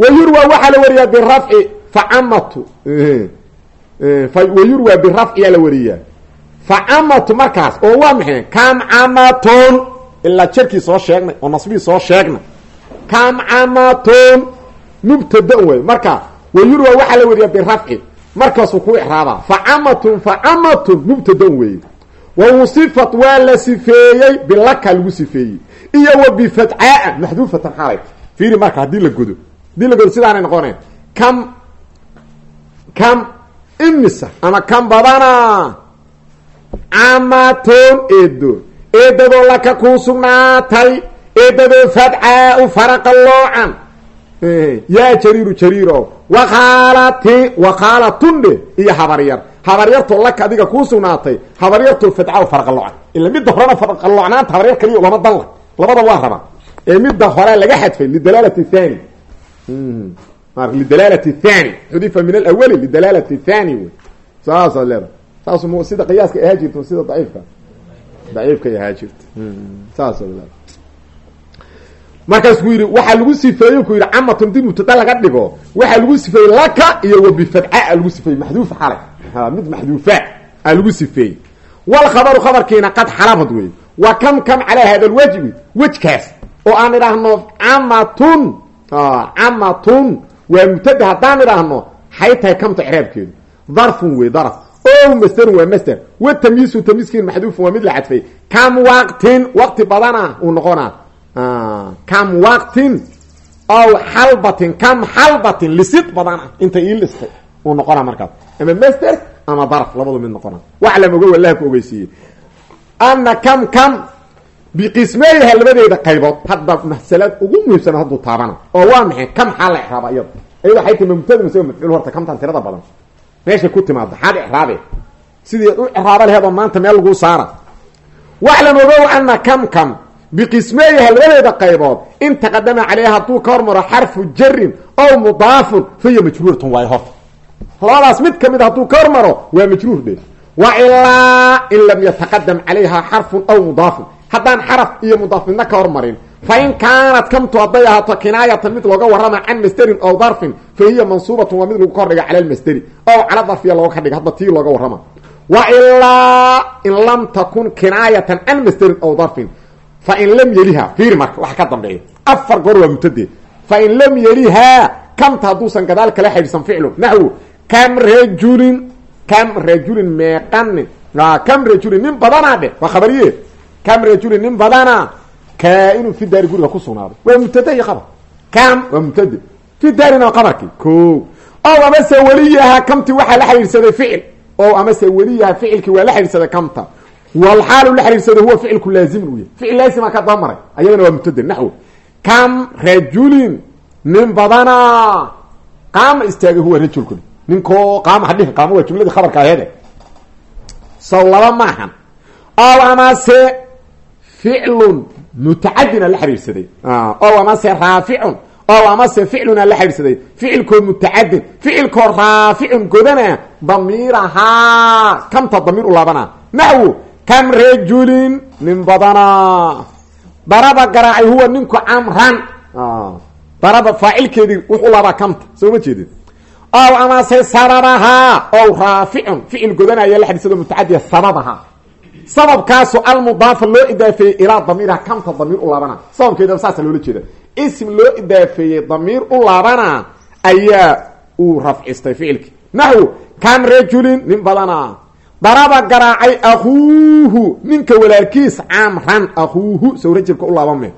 wayurwa waxaa la wariyaa birafci facamatu wayurwa birafciyaa la wariyaa facamatu markaas oo waa maxay kam camatun ilaa jerkii soo sheegnay oo nasbihii soo sheegnay kam camatun mubtada way marka wayurwa waxaa la wariyaa birafci markaasuu ku ixraabaa facamatun facamatun mubtadan weeye wa wusifat waa la sifeeyey bilaka lagu sifeeyey iyo wa bifadcaaa maxduufatan marka haddii la godo godo sidaanay noqoneen kam kam imisa ama kam badana camatun eedo eedadoo laka kuu sugnaatay eedadoo fadcaa u faraqa loocan yaa jariiru jariiro wakaalati wakaalatun dhe iyo habaryar habaryartoo laka adiga kuu sugnaatay habaryartoo fadcaa u faraqa loocan ila midda horena faraqaloocnaanta habaryar kaliya ugama dan la labada waa raba ee midda hore laga xadfay lidalaalati thani lidalaalati thani xudifa min alawali lidalaalati thani wey saasaad leeda saas sida qiyaaska ahaa jirta sida daciifka daciifkay ahaa jirta saasad leeda markaas ku yidhi waxaa lagu sifeeyey ku yidhi camatun dib mubtada laga dhigo waxaa lagu sifeeyey laka iyo wa bifadca lagu sifeeyey maxduuf xalay mid maxduufa a lagu sifeeyey walkhabaru khabarkiina qad xalabad wey wa kam kam calaa hada lwajhi wejkaas oo aan idhaahno camatun camatun waa mubtada haddaan idhaahno xay tahay kamta icraabkeedu darfun wey darf o masderun waa masder wa tamyiisu tamyiiskiin maxduufun waa mid la cadfay kam waqtin waqti badana uu noqonaa kam waqtin ow xalbatin kam xalbatin lisid badana inta ii listay uu noqonaa markaas ama masder ama darf labadu mid noqona waclam ogo wallaha ku ogeysiiyey ana kam kam biqismeeyaha labadeeda qaybood hadda masalad ugu muhiimsan hadduu taabana oo waa maxay? Kam xaa la icraaba iyada iyado ay tima mubtada mase mafcuul horta kamtan tirada badan. Meeshay ku timaado xaad icraabe sidii u icraaba laheedoo maanta meel laguu saara. Waclam ogow ana kam kam biqismeeyaha labadeeda qaybood in taqadama caleyha hadduu ka hormaro xarfu jarin ow mudaafun fahiya majruuratun waayo horta labadaas mid ka mid hadduu ka hormaro waa majruur wa ilaa in lam yataqadam calayha xarfun aw mudaafun haddaan xaraf iyo mudaaf ka hormarin. Fa in kaanat kamtu hadday ahaato kinaayatan mid looga warrama can masderin ow darfin fa hiya mansuubatun waa mid lagu kordhiga cala lmasderi ow cala darfiya looga ka dhiga hadba tii looga warrama. Wa ilaa in lam takun kinaayatan can masderin ow darfin. Fa in lam yeliha fiiri marka waxa ka dambeeya. Afar goor waa mutadee fa in lam yelihaa kamta hadduusan gadaal kala xidhiidsan ficlu naxwu kam rajulin kam rajulin meeqanin kam rajulin nin badanaa dhe waa khabariye kam rajulin nin badana kaa-inun fi daari guriga ku sugnaaday waa mubtada iyo qabar kam waa mubtade fi daarina waa qabarkii ko ow amase weliyaha kamti waxaa la xidhiidsaday ficil o amase weliyaha ficilkii waa la xidhiidsaday kamta walxaalu la xidhiidsaday huwa ficilku laazimin u yahy ficil laazima ka dabamaray ayadana waa mubtade naxw kam rajulin nin badana qaama istaagay huwa rajulku ninkoo qaama hadhihin qaama waa jumladii khabarka aheede saw laba maahan ow amase ficlun mutacadina la xidhiidsaday ow amase raaficun ow amase ficluna la xidhiidsaday ficilkoo mutacadin ficilkoo raaficun godana damiirahaa kamta damiir u laabana. Naxwu kam rajulin nin badana. Daraba garaacay huwa ninku camran. Daraba faacilkeedii wuxuu laabaa kamta soo ma jeedin? Ow amase sababahaa ow raaficun ficil godanaya la xidhiidsado mutacadiya sababahaa sababkaasu almudaafa loo idaafeeyey ilaa damiirha kamta damiir u laabana. Sababkeedaba saasa loola jeeda ism loo idaafeeyey damiir u laabana ayaa uu rafcistay ficilkii. Naxwu kam rajulin nin badana. Daraba garaacay akuuhu ninka walaalkiis camran akuuhu sawrajibka u laabame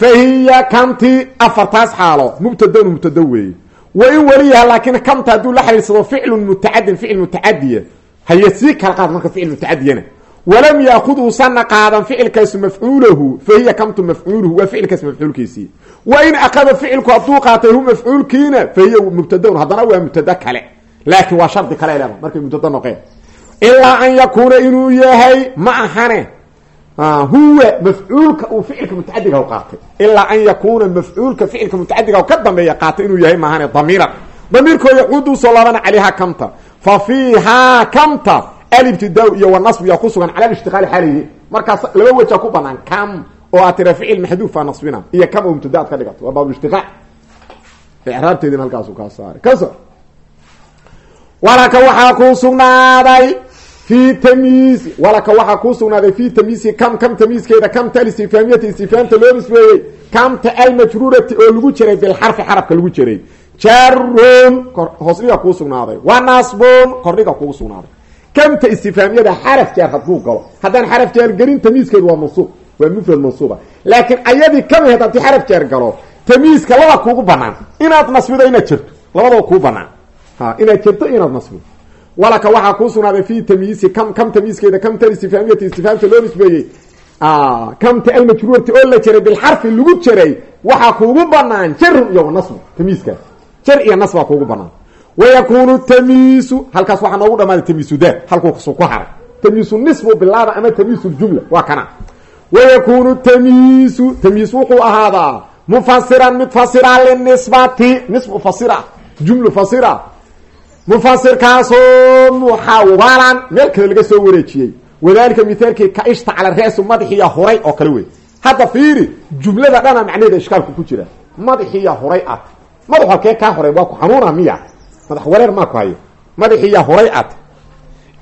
fa hiya kamti afartaas xaalo mubtadanu mubtada weeye. Wa in weliyaha laakiin kamta hadduu la xidhiidsado ficlun mutacadin ficil mutacadiya haye sii kala qaad marka ficil mutacadiyana. Walam yaakud uusana qaadan ficilkaasu mafcuulahu fa hiya kamtu mafcuuluhu waa ficilkaas mafcuulkiisii. Wa in akada ficilku hadduu qaatay hu mafcuulkiina fa hiya mubtadaun haddana waa mubtada kale. Laakiin waa shardi kale leeda markay mubtada noqeen. Ilaa an yakuuna inuu yahay ma ahane huwa mafcuulka uu ficilka mutacadiga qaatay. Ilaa an yakuuna mafcuulka ficilka mutacadiga ka dambeeya qaatay inuu yahay maahane damiiran. Damiirkoo yacuudu kamta fa fiihaa kamta alibtidaa iyo wanasb yaa ku sugan cala ishtiqaali xaalihi markaas laba wejaa ku banaan kam oo aad tira ficil maxduufa nasbina iyo kam oo mubtada ad ka dhigato waa baabishtiqaa icraabteedina halkaasu kaa saaray kaso walaka waxaa kuu sugnaaday fi tamyiisi walaka waxaa kuu sugnaaday fi tamyiisi kam kam tamyiiskeeda kamta alistifaamiyati istifaamta loo nisbeeyey kamta almajruurati oo lagu jarun hoosdhiga kuu sugnaaday. Wa nasbun kordhiga kugu sugnaaday. Kamta istifaamiyada xaraf jeer hadduu galo. Haddaan xaraf jeer gelin tamiiskeedu waa mansuub waa mufrad mansuuba. Laakiin ayadii ka mid had haddii xaraf jeer galo tamiiska laba kuugu banaan inaad nasbido inaad jerto labadaba kuu banaan ha inaad jerto inaad nasbido. Walaka waxaa kuu sugnaaday fi tamyiisi kam kam tamiiskeeda kamta istifaamiyati istifaamta loo nisbeeyey. Kamta almajruurti oo la jeray bilxarfi lagu jeray waxaa kuugu banaan jarun iyo nasbu tamiiskaas jar iyo nasbaa kuugu banaan. Wayakunu tamiisu halkaas waxaa noogu dhamaaday tamiisu daad halkuusu ku haray. Tamiisu nisbu bilaaba ama tamiisu ljumla waa kana. Wayakunu tamiisu tamiis wuxuu ahaadaa mufasiran mid fasira linisbati nisbu fasira jumlu fasira mufasirkaasoo muxawalan meel kale laga soo wareejiyey. Wadalika mithaalkii ka ishtacala reesu madaxiya huray oo kale wey hadda fiiri jumlada dhana macnaheeda ishkaalku ku jira. Madaxiya huray ad madax halkee kaa horay waa ku xanuuna miya? Madax wareer maa ku hayo? Madaxiya huray ad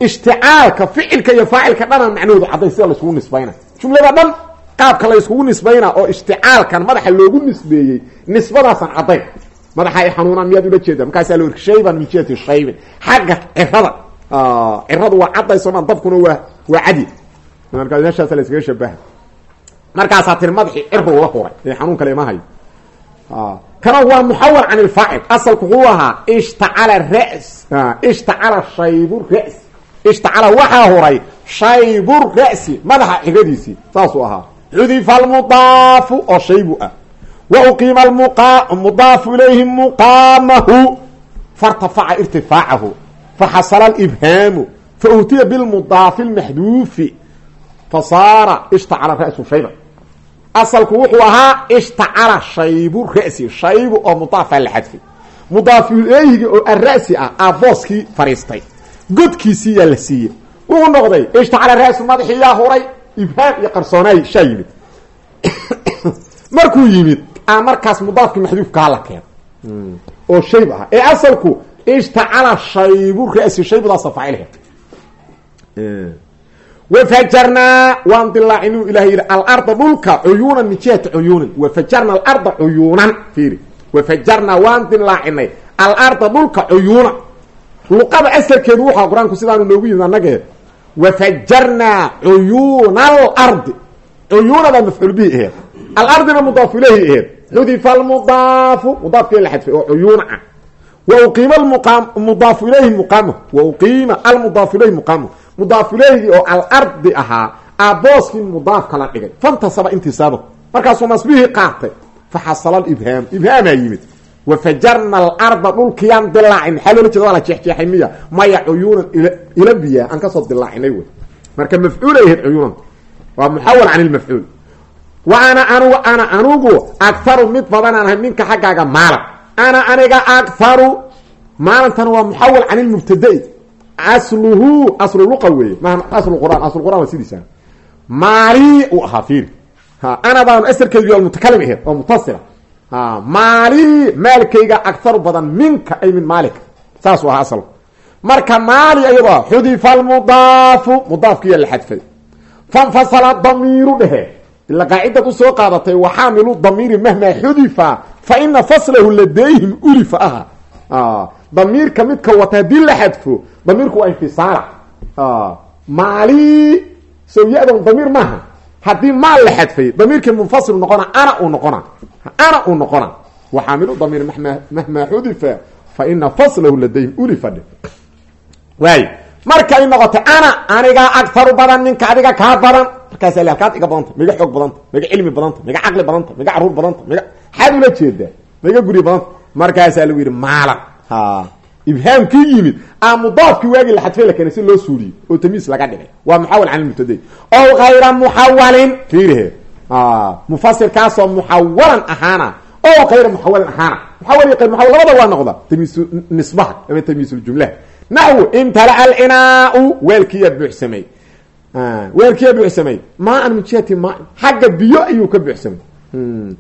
ishticaalka ficilka iyo faacilka dhana macnahoodu cadday sida layskugu nisbayna. Jumlada dhan qaabka la yskugu nisbayna oo ishticaalkan madaxa loogu nisbeeyey nisbadaasan caddayn. Madaxa ay xanuunaan miyaad ula jeeda markaasaa la shayban min jihati shaybin xagga cirada ciradu waa cadday soomaan dabkuna waa waa cadi. Markaa meeshaasa la iskaga shabaha markaasaa tiri madaxii ciruu la huray. Xanuun kale ima hayo kana waa muxawal can ilfaacil asalku wuxuu ahaa ishtacala ras ishtacala shaybu ras ishtacala waxaa huray shaybu ra'si madaxa ciradiisii saasuu ahaa xudifa almudaafu oo shaybu ah wa uqiima mudaafu ilayhi muqaamahu fairtafaca irtifaacahu faxasala alibhaamu fautiya bilmudaafi lmaxduufi fasaara ishtacala ra'su shayba asalku wuxuu ahaa ishtacala shaybu ra'si shaybu oo mudaafa la xadfay mudaafu ilayhiga oo ara'si ah aa booskii fadhiistay godkiisii yaa la siiyey. Wuxuu noqday ishtacala ra'su madaxii yaa huray ibhaam iyo qarsoonaay shaa yimid. Markuu yimid a markaas mudaafkii maxduufkaa la keeno oo shayb ah. Ee asalku ishtacala shaybu ra'si shaybudaasa faacilhe wafajarnaa waan dilaacinu ilahay yidhi alarda dhulka cuyuunan min jihati cuyuunin wafajarna alarda cuyuunan fiiri wafajarnaa waan dilaacinay alarda dhulka cuyuunan luqada asalkeedu wuxaa qur'aanku sidaanu noogu yimid annagee wafajarnaa cuyuuna alardi cuyuunadaa mafcuul bihi aheed alardina mudaafu ilayhi aheed xudifa almudaafu mudaafkii la xadfay oo cuyuuna ah wa uqiima mudaafu ilayhi mudaafu ilayhigii oo alardi ahaa aabooskii mudaaf kala dhigay. Fantasaba intisaaba markaasuu nasbihii qaatay faxasala alibhaam. Ibhaamaa yimid. Wafajarna alarda dhulkiyaan dilaacin maxaa loola jeeda waa la jeexjeexay miya. Maya cuyuunan ila biyaa aan ka soo dilaacinay wey marka mafcuul ay ahayd cuyuunan. Waa muxawal can ilmafcuul wa ana anugu ana anugu agaru mid badanaan ahay minka xaggaaga maalan. Ana aniga agaru maalintana waa muxawal can ilmubtadai asluhu aslu luqa weeye. Maa aslu quraan aslu quraan waa sidiisa maali uu ahaa fiiri. Anadaan asalkeedu mutakalim aheed oo mutasila maali maalkayga agaru badan minka ay min maalika saasuu ahaa asalku marka maali ayadoo xudifa almudaafu mudaafkiiya la xadfay. Fanfasala damiiru dhehe. Ila qaacidad u soo qaadatay waxaamilu damiiri mahmaa xudifa fa ina faslahu ladayhim ulifa aha. Damiirka midka wata haddii la xadfo damiirku waa infisaala maali. Sow ya-dan damiir maaha. Haddii maal la xadfay damiirkii munfasil noqona ana uu noqona. Ana uu noqona. Waxaamilu damiir mahma mahmaa xudifa fa ina faslahu ladayhim ulifa dhe waayo markay noqotay ana anigaa agtaru badan ninka adiga kaa badan. Markaasa l halkaad iga badanta miga xoog badanta miga cilmi badanta miga caqli badanta miga carruur badanta miga xaad ula jeedaa miga guri ibhaamkii yimid a mudaafkii waagii la xadfay la keenay si loo suuriyo oo tamiis laga dhigay. Waa muxawal can ilmubtadai ow kayra muxawalin fiirihe mufasirkaasoo muxawalan ahaana. O kayra muxawalin ahaana. Muxawal ayr muxawal labada waa noqda. Tamiisu nisbaha ama tamiisuljumlaha naxwu imtala alcinaau weelkiiyaa buuxsamay. Weelkiyaa buuxsamay. Maan min jihati maa xagga biyo ayuu ka buuxsamay.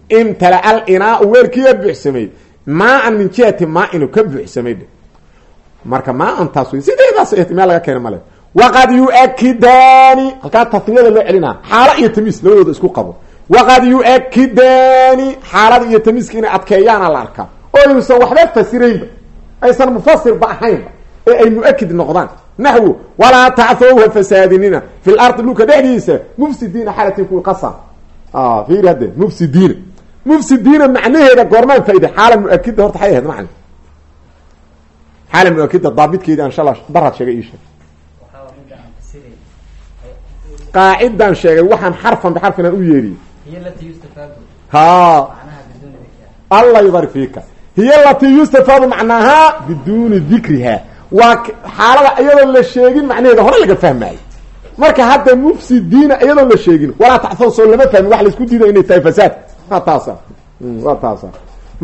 Imtala alcinaau weelkiiyaa buuxsamay. Maan min jihati maa inuu ka buuxsamay marka maan taas wey sideedaas ihtimaal laga keena male? Waqad yu-akidaani halkaa tasniyada loo celinaa xaalo iyo tamiis labadooda isku qabo. Waqad yu-akidaani xaalada iyo tamiiska inay adkeeyaana la arkaa. Oo aysan waxba fasiraynba aysan mufasirba ahaynba ee ay mu'akid noqdaan. Naxwu walaa tacthowha fasaadinina fi lardi dhulka dhexdiisa mufsidiina xalatin kuwi qasa fiiri hadde mufsidiina. Mufsidiina macnaheeda goormaan faaida xaala mu'akida horta xay ahayd xaala mu'akida daabidkeedi aan shala daraad sheegay ii sheeg. Qaacidaan sheegay waxaan xarfan bixarfin aan u yeedhiy ha. Alla yubarik fiika. Hiya alatii yustafaadu macnaahaa biduuni dikriha. Waa xaalada iyadoon la sheegin macnaheeda hore laga fahmaayo marka hadda mufsidiina iyadoon la sheegin walaa taxsaw soo lama fahmin wax la isku diiday inay tahay fasaad. Waa taasa waa taasa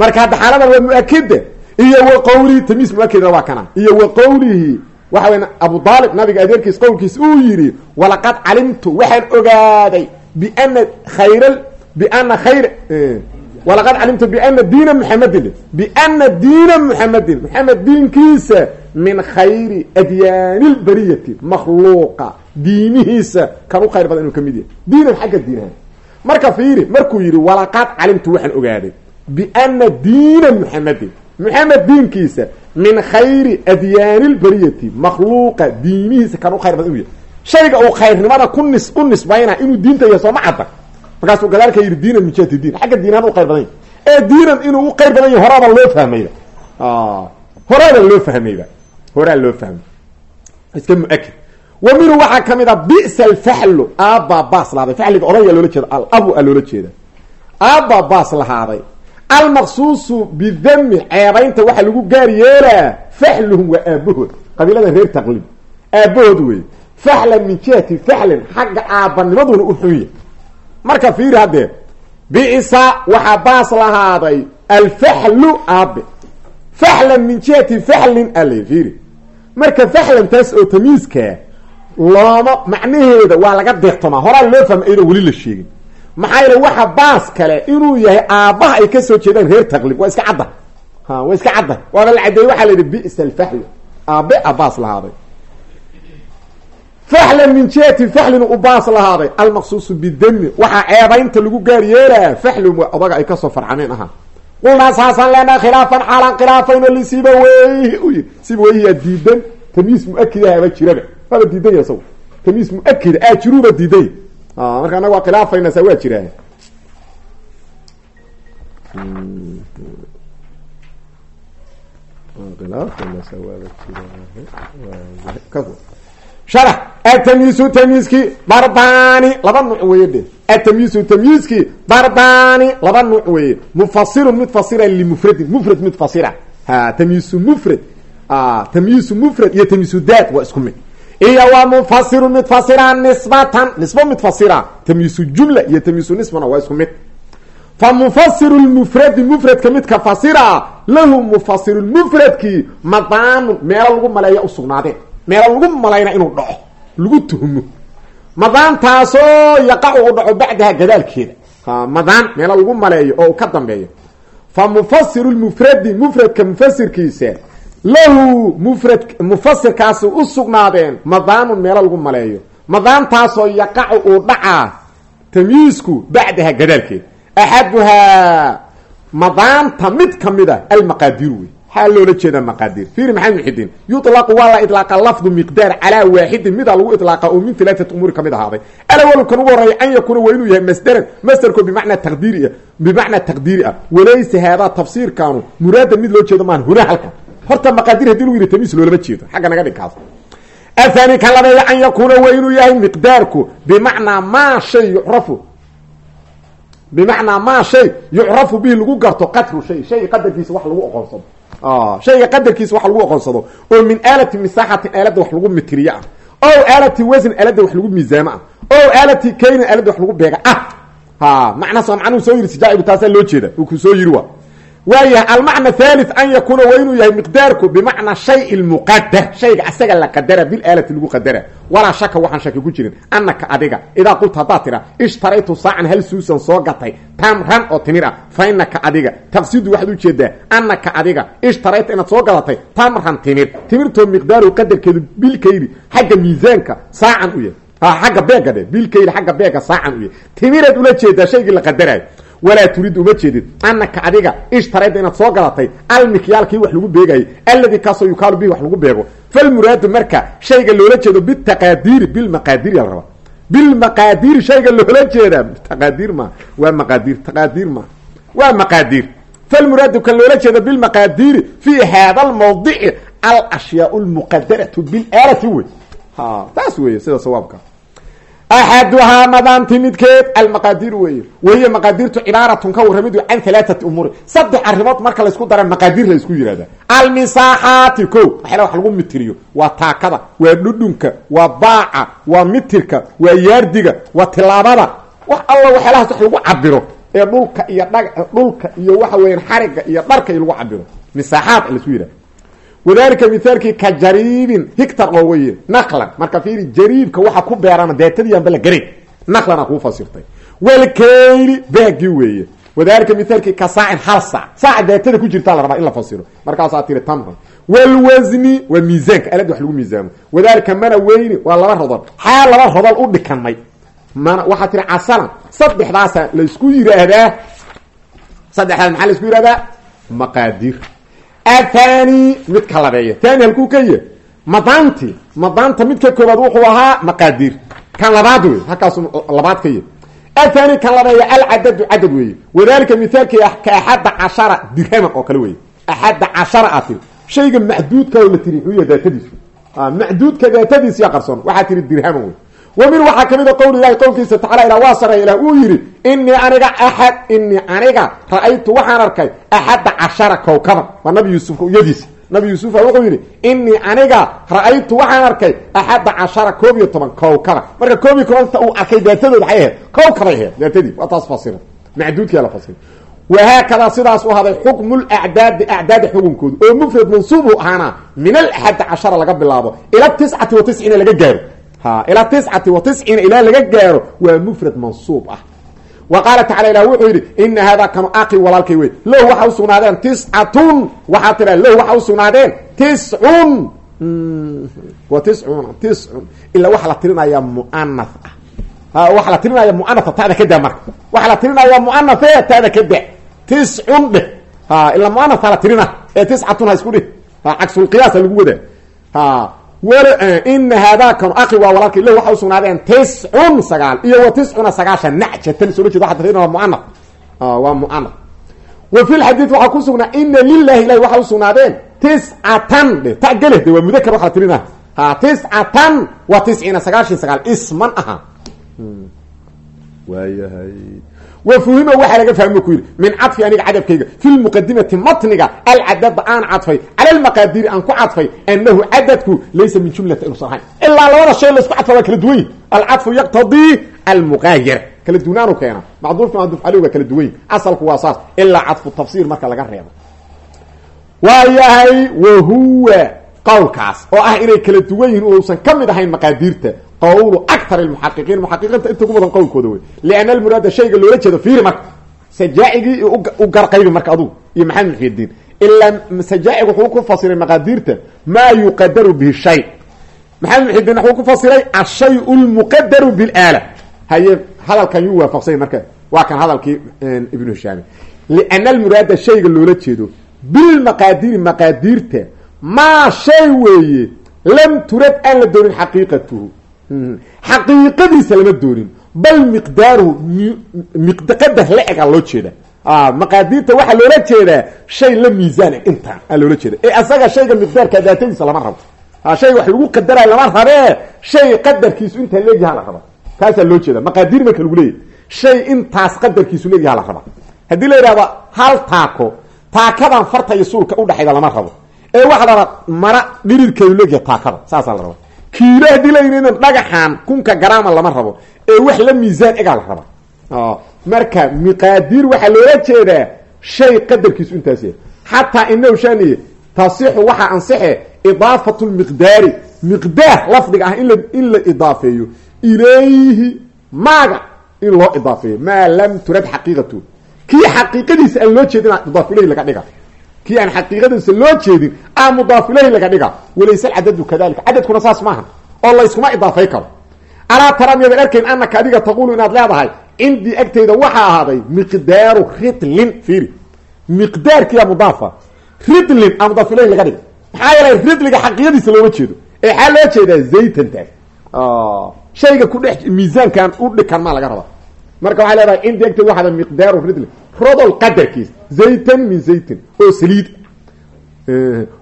marka hadda xaaladan waa mu'akida iyo wa qawlihi tamiis mu'akida waa kana. Iyo wa qawlihi waxa weya abu aalib nabiga adeerkiis qowlkiis uu yidhi walaqad calimtu waxaan ogaaday biana khayr biana khayr walaqad calimtu biana diina muxamedin biana diina muxamedin muxamed diinkiisa min khayri adyaani lbariyati makhluuqa diimihiisa kan u khayr badan inuu ka mid yahay. Diinan marka fiiri markuu yidhi walaqad calimtu waxaan ogaaday biana diina muxamedin muxamed diinkiisa min khayri adyaani lbariyati makhluuqa diimihiisa kan u khayr badan inuu yahay. Shayga uu khayrnimada ku nis u nisbayna inuu diinta yahay sooma cadda. Markaasuu gadaalka yidhi diinan min jihati diin. Xagga diinahan u khayr badan yahy ee diinan inuu u qayr badan yahy horaaba loo fahmayda horaaba loo fahmayba horaa loo fahmay. Iska mu'akid. Wa minhu waxaa ka mid a bisa alfaxlu aabbaa baas lahaaday. Faxliga odaya loola jeeda alabu a loola jeeda aabbaa baas lahaaday almaqsuusu bidami ceebaynta waxaa lagu gaar yeelaa faxluhum waa aabahood qabiilada reer taqlib aabahood wey faxlan min jihati faxlin xagga aabbanimaduna u xunya marka fiiri haddee bisa waxaa baas lahaaday alfaxlu aabe faxlan min jihati faxlin ale fiiri. Marka faxlan taas oo tamiiskaa looma macnaheeda waa laga deeqtomaa horaa loo fahma ayadoo weli la sheegin maxaa waxa baas kale inuu yahay aabbaha ay ka soo jeedaan reer taqlib waa iska cadda. Waa iska cadda. Waaba la caddeeyey waxaa la yidhi bisa alfaxlu aabe a lahaaday faxlan min jihati faxlin u baas lahaaday almaqsuusu bidami waxaa ceebaynta lagu gaar yeelaa faxlum waa odaga ay ka soo farcameen ahaa qulnaa saasaan leenaha khilaafan xaalaan khilaafayno lisiba weyhi u yii siba weyhiyaa diidan. Tamiis mu'akidaha aba jiraba. Waaba diidan ya isagu tamiis mu'akida aa jiruuba diidan marka anaga waa khilaafayna saa waa jiraa sharax. Atamiisu tamiiskii darbani laba nuuc weeye dhe atamiisu tamiiskii darbani laba nuuc weeye. Mufasirun mid fasira limufradin. Mufrad mid fasira ha tamiisu mufrad. Tamyiisu mufrad iyo tamyiisu daad waa isku mid iyo waa mufasirun mid fasira nisbatan. Nisbo mid fasira tamyiisu jumla iyo tamyiisu nisbana waa isku mid. Fa mufasiru lmufradi mufradka midka fasira lahu mufasiru lmufradkii madaanun meelo lagu maleeya usugnaadeen meelo lagu malayna inuu dhaco lagu tuhmo. Madaantaasoo yaqacu u dhaco bacdaha gadaalkeeda. Madaan meelo lagu maleeyo oo u ka dambeeyo. Fa mufasiru lmufradi mufradka mufasirkiisa lahu mufrad mufasirkaasi u sugnaadeen madaanun meelo lagu maleeyo madaantaasoo yaqacu uu dhacaa tamyiisku bacdaha gadaalkeeda axaduhaa madaanta mid kamid a almaqaadiru wey waxaa loola jeedaa maqaadir fiiri maxamed muxidiin yuطlaqu waa la iطlaaqa lafdu miqdaar calaa waaxidin mida lagu iطlaaqa oo min alaaati umuuri kamid ahaaday alawal kan ugu horeeya an yakuuna waa inuu yahay masderan masderko bimacnaa taqdiiri ah bimacnaa taqdiiri ah walaysa haadaa tafsiirkaanu muraadan mid loo jeedo maaha huna halkan horta maqaadir haddii lagu yidhi tamiis loolama jeedo xagga naga dhigkaas. Athani kan labeeya yakuuna waa yahay miqdaarku bimacnaa maa shay yucrafu. Bimacnaa maa shay yucrafu bihi lagu garto qadru shay shayga qadarkiisa wax lagu oqoonsado shayga qadarkiisa wax lagu oqoonsado oo min aalati misaaxatin aalada wax lagu mitiriye ah. O aalati aalada wax lagu miisaamo ah. O aalati kaynin wax lagu beega ah. Ha macnaas waa macnuhu soo yiri sijaacigu taasaa loo jeeda uu ku soo yiri wa waayahay almacna thalith an yakuuna waa inuu yahay miqdaarku bimacnaa shay lmuqadar shayga asaga la qadara bilaalati lagu qadara. Walaa shaka waxaan shaki ku jirin. Anaka adiga idaa qulta haddaad tira ishtaraytu saacan hal suusan soo gatay tamran oo timir ah fa inaka adiga taqsidu waxaad u jeedaa anaka adiga ishtarayta inaad soo gadatay tamran timir. Timirtoo miqdaaru qadarkeedu bilkaydi xagga miisaanka saacan u yahay. Xagga beega dhe bilkaydi xagga beega saacan u yahay. Timiraad ula jeedaa shaygii la qadaraayo walaa turid uma jeedid anaka adiga ishtarayda inaad soo gadatay almikyaalkii wax lagu beegayay alladii kaasoo yukaalu bihi wax lagu beego. Falmuraadu marka shayga loola jeedo bitaqaadiiri bilmaqaadiri la rabaa. Bilmaqaadiiri shayga loola jeeda. Taqaadiir ma waa maqaadiir taqaadiir ma waa maqaadiir. Falmuraadu kan loola jeedo bilmaqaadiiri fi hada lmawdici alashyaa lmuqadaratu bilaalati wey taas weeye sida sawaabka axaduhaa madaanti midkeed almaqaadiir weeye wahiya maqaadiirtu cibaaratun ka warramidu can alaaati umuuri saddex arrimood marka laysku dara maqaadiir la isku yihahda almisaaxaati ko waxyaala wax lagu mitiriyo waa taakada waa dhudhunka waa baaca waa mitirka waa yaardiga waa tilaabada wax alla waxyaalahaas wax lagu cabiro ee dhulka iyo dhag dhulka iyo waxa weeyaan xariga iyo dharka iyo lagu cabiro misaaxaad la isku yihahda wadalika mithaalkii ka jariibin hictar oo weye naqlan. Marka fiiri jariibka waxa ku beerana deetadiianba la garay naqlana kuu fasirtay. Walkayli baagii weeye. Wadalika mithaalkii ka saacin hal saac saaca deetada ku jirtaa la rabaa in la fasiro. Markaasaa tiri tamran walwasni waa miisaanka alada wax lagu miisaamo. Wadalika mana weyni waa laba rodol xaa laba rodol u dhikanmay mana waxaa tiri casalan saddexdaasa laysku yiraahdaa. Saddexdaas maxaa la isku yihahdaa maqaadir athani midka labeeya. Thani halkuu ka yahy madaanti madaanta midka koobaad wuxuu ahaa maqaadiir. Kan labaad wey halkaasu labaad ka yahy athani kan labeeya alcadadu cadad weeye. Wadalika mithaalkii ka axadda cashara dirhaman oo kale weye axadda cashara aa tiri. Shayga macduudka la tiri muxuu yahay daatadiisu macduudka daatadiis yaa wa min waxaa ka mid a qowl ilahi qowlkiisa tacala ilah waa sareeya ilah uu yidhi inii aniga axad inii aniga ra'aytu waxaan arkay axadda cashara kowkaban waa nabi yuusuf yadiisa nabi yuusufa wuxuu yidhi inii aniga ra'aytu waxaan arkay axadda cashara koob iyo toban kowkaban marka koob iyo tobanta uu arkay daatadooda waxay ahayd kowkabay ahayd daatadii waa taas fasira macduudkia la fasira wahaakadaa sidaas u haday xukmu lacdaadi acdaada xukunkooda oo mufrad mansuubu ahaana min alaxadda cashara laga bilaabo ila tiscati wa laga gaaro ilaa tiscati wa tisciina ilaa laga gaaro waa mufrad mansuub ah. Wa qaala tacala ilah wuxuu yidhi ina haadaa kanu aqi walaalkay wey low waxa u sugnaadeen tiscatun waxaa tira low waxa u sugnaadeen tiscun. Wa tiscuna tiscun. Ilaa waxa la tirinaya muanath ah. Waxa la tirinaya muanatha taada ka daa marka. Waxa la tirinaya muanahe taada ka da tiscun dheh. Ilaa muanatha la tirina. Ee tiscatun ha isku dhih. Cagsulqiyaasa lagu wadaa ina haadakanu aqi waa walaalkay lo waxa usugnaadeen tiscun sagaal. Iyo wa tiscuna sagaashan najatan soo jeed waa tir waa muana waa muana wa fi lxadiid waxaa ku sugnaa ina lilahi ilahi waxa usugnaadeen tiscatan dhe de waa mudakar waa la tirina ha tiscatan isman aha. Waayahay wafuhima waxaa laga fahmo ku yidhi min cadfi aniga cadabkayga fi lmuqadimati matniga alcadada aan cadfay cala lmaqaadiri aan ku cadfay anahu cadadku laysa min jumlata inuusan ahayn ilaa labada shay laysku cadfa waa kala duwan yi alcadfu yaqtadii almuqaayara kala duwnaanu keena macduufki macduuf caley waa kala duwan yi asalku waa saas ilaa cadfu tafsiir marka laga reebo. Waa yahay wahuwa oo ah inay kala duwan ka qawlu aktar muxaqiqiin muxaqiqiinta inta ugu badan qowlkooda wey liana almuraada shayga loola jeedo fiiri marka sajaacigii u garqaybi marka adugu iyo maxamed muxidiin ilaa sajaacigu wuxuu ku fasiray maqaadiirta maa yuqadaru bihi shay maxamed muxidiin wuxuu ku fasiray ashayu lmuqadaru bilaala haye hadalkan yuu waafaqsanya marka waa kan hadalkii ibnu hishaami liana almuraada shayga loola jeedo bilmaqaadiri maqaadiirta maa shay weeye lam turad aan la doonin xaqiiqatuhu xaqiiqadiisa lama doonin bal miqdaaruhu miqdaqadar la ega loo jeeda maqaadiirta waxaa loola jeedaa shay la miisaan intaan aa loola jeeda ee asaga shayga miqdaarka daatadiisa lama rabo. Shay wax lagu qadarayo lama rabee shay qadarkiisu intaa leegyaha la raba. Kaasaa loo jeeda maqaadiir marka lagu leeyahy shay intaas qadarkiisu leegyaha la raba. Haddii la yidhahdo hal taako taakadan farta iyo suulka udhexayda lama rabo. Ee waxaa la mara dhirirkeedu leegyahay taakada saasaa la rabaa kiilo haddii dhagaxan kunka garaama lama rabo ee wax la miisaan egaa la raba. Marka miqaadiir waxaa loola jeedaa shay qadarkiisu intaas yahay. Xataa inahu shaniye tasixu waxaa ansixe idaafatu lmiqdaari miqdaar lafdiga ah inla in la idaafeeyo. Ilayhi maaga in loo idaafeeyo. Maa lam turad xaqiiqatu. Kii xaqiiqadiisa aan loo jeedin ilayhi laga dhiga kii aan xaqiiqadiisa loo jeedin aa mudaaf ilayhi laga dhiga. Walayse alcadadu kadalika cadadkuna saas maaha. Oo layskuma idaafay karo. Alaa tara miyadan arkayn anaka adiga taquulu inaad leedahay cindii agteyda waxaa ahaaday miqdaaru ridlin fiiri. Miqdaarkiya mudaafa. Ridlin a mudaaf ilayh laga dhig maxaa yeelay ridliga xaqiyadiisa looma jeedo. Ee xaa loo jeedaa zaytantaas shayga ku dhex miisaankan u dhikan maa laga rabaa marka waxay leedahay cindii agteyda waxaada miqdaaru ridlin rodol qadarkiis zaytan min zaytin oo saliid.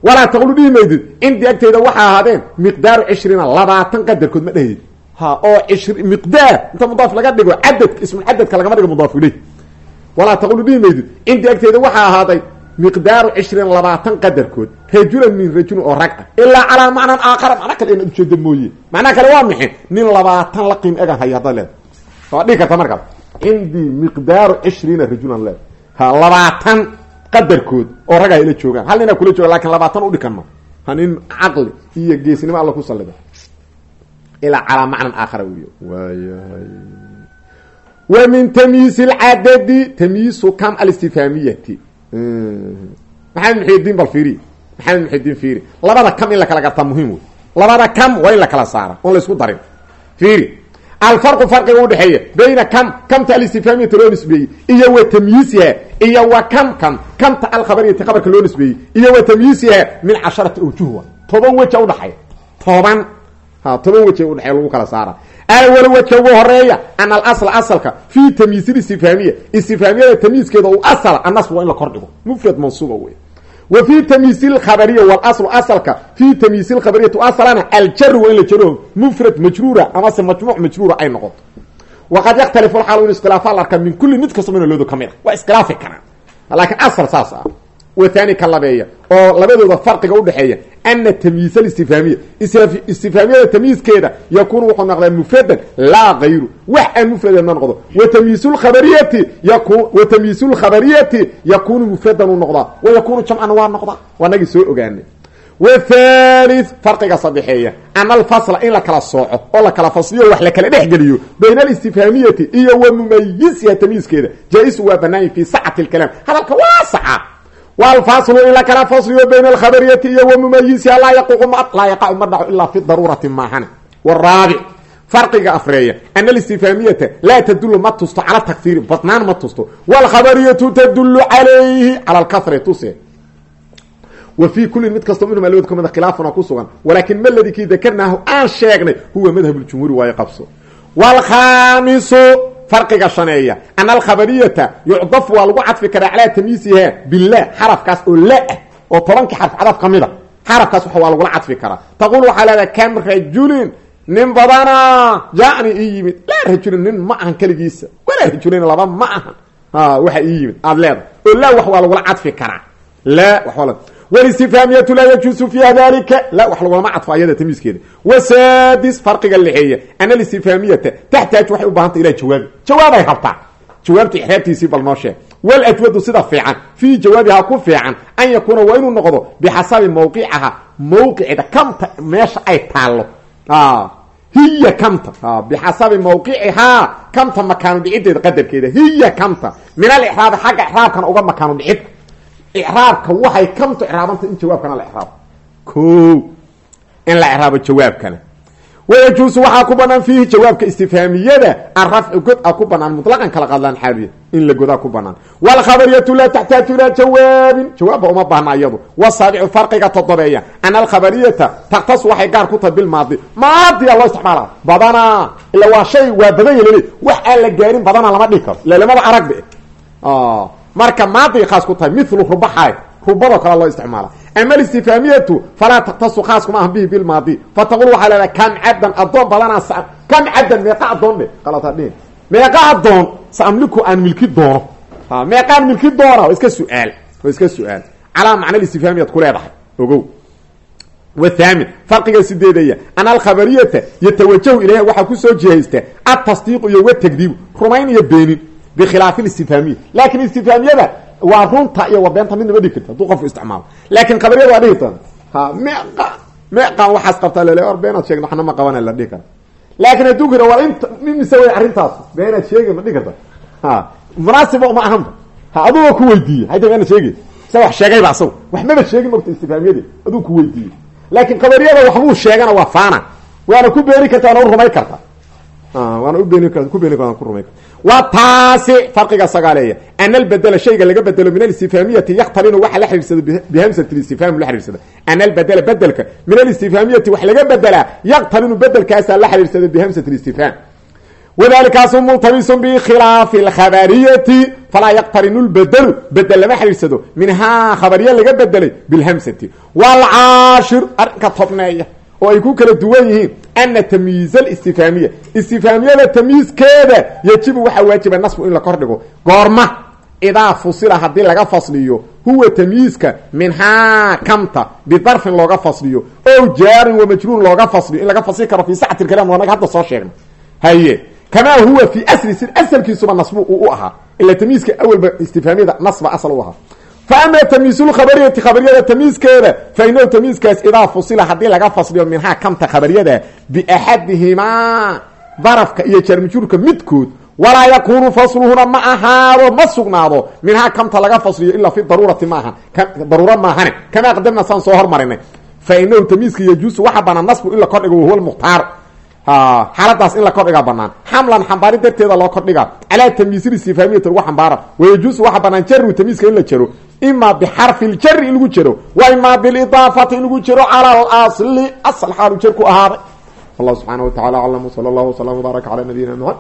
Walaa taqulu dhihi cindii agteyda waxaa ahaadeen miqdaaru cishriina labaatan qadarkood ma dhehid ha oo ishri miqdaar inta mudaaf laga dhigo cadadka ismulcadadka lagama dhigo mudaaf ileyh walaa taqulu dhihi maydid cindii agteyda waxaa ahaaday miqdaaru cishriin labaatan qadarkood rajulan min rajulin oo rag ah. Ilaa macnan aakara macno kale inaad ujeeda mooye. Kale waa maxay nin labaatan la qiim egan haya haddaad waa dhigi karta markaas cindii miqdaaru cishriina rajulan leeda ha labaatan qadarkood oo rag ay la joogaan. Hal ninaa kula jooga laakiin labaatan udhikan ma. Ha nin caqli iyo geesnimo alla ku sallida. Ilaa calaa macnan aakhara wey waayahay wa min tamyiisi lcadadi tamyiisu kam alistifhaamiyati maxamed muxidiin bal fiiri maxamed muxidiin fiiri. Labada kam in la kala gartaa muhiim wey labada kam waa in la kala saara alfarqu farqiga udhexeeya bayna kam kamta alistifhaamiyata loo nisbeeyey iyo wa tamyiisiha iyo wa kam kam kamta alkhabariyati khabarka loo nisbeeyey iyo wa tamyiisiha min casharati awjuhwa toban weja udhaxay toban ha toban weja udhexeya lagu kala saara awal wejka ugu horreeya an alasla asalka fii tamyiisil istifhaamiya istifhaamiyada tamyiiskeeda u asala annas waa in la kordhigo mufrad mansuuba wey wa fii tamyiisi lkhabariya walaslu asalka. Fii tamyiisi lkhabariyati asalana aljaru waa in la jaro mufrad majruura amase majmuuc majruura ay noqoto waqad yakhtalifu lxaalu in iskhilaafaa la arkaa min kulli mid kasta minaloodo ka mid a waa iskhilaafi karaan laakiin asal saas ah wathani ka labeeya oo labadooda farqiga udhexeeya ana tamyiis alistifhaamiya. Istifhaamiyada tamyiiskeeda yakuunu wuxuu noqdaa mufradan laa gayru wax aan mufradan ma noqdo. Wa tamyiisulkhabariyati yaku wa tamyiisulkhabariyati yakuunu mufradan uu noqdaa. Wa yakuunu jamcan waa noqdaa. Waa nagii soo ogaanay. Wathalith farqiga sadexeeya ana alfasla in la kala sooco oo la kala fasliyo wax la kala dhexgeliyo bayna alistifhaamiyati iyo wa mumayisiha tamyiiskeeda jaa-isu waa banaanya fi sacati lkalaam hadalka waasaca wlfaslu in la kala fasliyo bayna alkhabariyati iyo wa mumayisiha laa yaququ laa yaqacu ma dhaco ilaa fi daruurati maahane waraabic farqiga afreeya ana alistifhaamiyata laa tadulu ma tusto cala takfiiri badnaan ma tusto wlkhabariyatu tadulu calayhi cala lkahri tuse wa fii kullin mid kastoo minhum alawad ka mida khilaafuna ku sugan walaakin ma ladii kii dakarnaahu aan sheegnay huwa madhab ljumhuuri waayo qabso wlkhaamisu farqiga shaneeya ana alkhabariyata yucdafu waa lagu cadfi karaa calaa tamyiisiha bilah xarafkaas oo la ah oo tobankii xarf cadaf ka mid a xarafkaas waa lagula cadfi karaa. Taqul waxaa leedahay kam rajulin nin badana jani ii yimid. Laa rajulin nin ma ahan keligiisa. Walaa rajulin laba ma ahan. Waxa ii yimid. Aad leedahay. Oo laa wax waa lagula cadfi karaa. La wa walistifhaamiyatu laa yajuusu fiiha dalika wax lagulama cadfo ayada tamiiskeeda. Wasadis farqiga lexeeya ana alistifhaamiyata taxtaaj waxay u baahantay ilaa jawaabi jawaabay rabtaa. Jawaabta ixraabtiisii bal noo sheeg. Waljwadu sida fiican fii jawaabihaa ku fiican an yakuuna waa inuu noqdo bixasabi mawqicaha mawqicda kamta meesha ay taallo. Hiya kamta. Bixasabi mawqicihaa kamta makaanu dhicideeda qadarkeeda hiya kamta. Min alixraabi xagga ixraabkan uga makaanu dhicid icraabka waxay kamtu icraabanta in jawaabkana la iraabo ko in la icraabo jawaabkana. Wayajuusu waxaa ku banaan fiihi jawaabka istifhaamiyada arafcu god a ku mutlaqan kala qadlaan xaaliya in la godaa ku banaan wlkhabariyatu laa taxtaaju ilaa jawaabin jawaabba uma baahna iyadu. Wasaabicu farqiga todobeeya ana alkhabariyata taktasu waxay gaar ku tahay bilmaadi maadiya loo isticmaala badanaa ila waa shay waa badan yalele wax la gaarin badana lama dhihi karo lelemada aragba marka maadiga khaas ku tahay milu rubaxaay rubadoo kale loo isticmaala ama alistifhaamiyatu falaa taktasu khaas kuma aha bihi bilmaadi fataqul waxaa leedahay kam cabdan addoon badanaa sa kam cabdan meeqa addoon dhe qalata dhihin meeqa addoon sa amliku aan milki doono ha meeqaan milki doona waa iska su'aal waa iska su'aal. Macna istifhaamiyad ku leedahay. Ogow. Wthaamin farqiga sideedaya ana alkhabariyata yatawajahu ilayha waxaa ku soo jihaysta atasdiiqu iyo watakdiibu rumayn iyo beenin bkhilaafi istifhaamiya laakin istifhaamiyada waa runta iyo wabeenta midna ma dhigi karta haduu qofku isticmaalo laakin khabariyada waa dhihi doona ha meeqa meeqaan waxaas qabtaa lale or beenaad sheegna waxna ma qabana la dhihi kara laakin hadduu kira war int imise way arrintaas beenaad sheegi ma dhihi karta ha munaasiba uma ahanba ha aduga ku weydiiye hayta beenaad sheegi isa wax sheegayba asagu wax maba sheegin mogta istifhaamiyadi aduu ku weydiiye laakin khabariyada waxbuu sheegana waa karta karta waana ubeen ku been ku rumay wa taasi farqiga sagaaleeya. An albedela shayga laga bedelo min alistifhaamiyati yaktarinu waxa la xiriirsado bihamsati listifhaam la xiriirsado an albedela bedelka min alistifhaamiyati wax laga bedelaa yaktarinu bedelkaasaa la xiriirsado bihamsati listifhaam wadalikaasuu multabisun bikhilaafi alkhabariyati falaa yaqtarinu lbedelu bedel lama xiriirsado minhaa khabariya laga bedelay bilhamsati waalcaashir arrinka tobneeya oo ay ku kala duwan yihiin ana tamyiiz alistifhaamiya istifhaamiyada tamyiizkeeda yajibu waxaa waajiba nasbu in la kordhigo. Goorma idaa fusila haddii laga fasliyo huwa tamyiizka minhaa kamta bidarfin looga fasliyo o jaarin wamajruun looga fasliyo. In laga fasli karo fi sacati lkalaam waa naga hadda soo sheegna haye kamaa huwa fi asli si asalkiisuba nasbu u ahaa. Ila tamyiizka awalba istifhaamiyada nasba asal u ahaa ama tamyiizulkhabariyati khabariyada tamyiizkeeda fa inahu tamyiizkaas idaa fusila haddii laga fasliyo minhaa kamta khabariyada biaxadihimaa darafka iyo jarmjuurka midkood walaa yakunu fasluhuna ma ahaado ma sugnaado minhaa kamta laga fasliyo ilaa fi daruurati maaha daruura maahane kamaa qadamna saan soo hormarinay fa inahu tamyiizka yajuusu waxa banaan nasbu in la kordhigo wahuwa lmukhtaar xaaladaas in la kordhigaa banaan xamlan xambaari darteeda loo kordhigaa calaa tamyiisil istifhaamiyati lagu xambaara wayajuusu waxa banaan jaru tamyiiska in la jaro ima bixarfi ljari in lagu jaro wa ima bilidaafati in lagu jaro cala alasli asal xaalu jar ku ahaaday wallahu subxaana wa tacala aclam wsala allahu wslam wbaarak cala nabiyina mxamed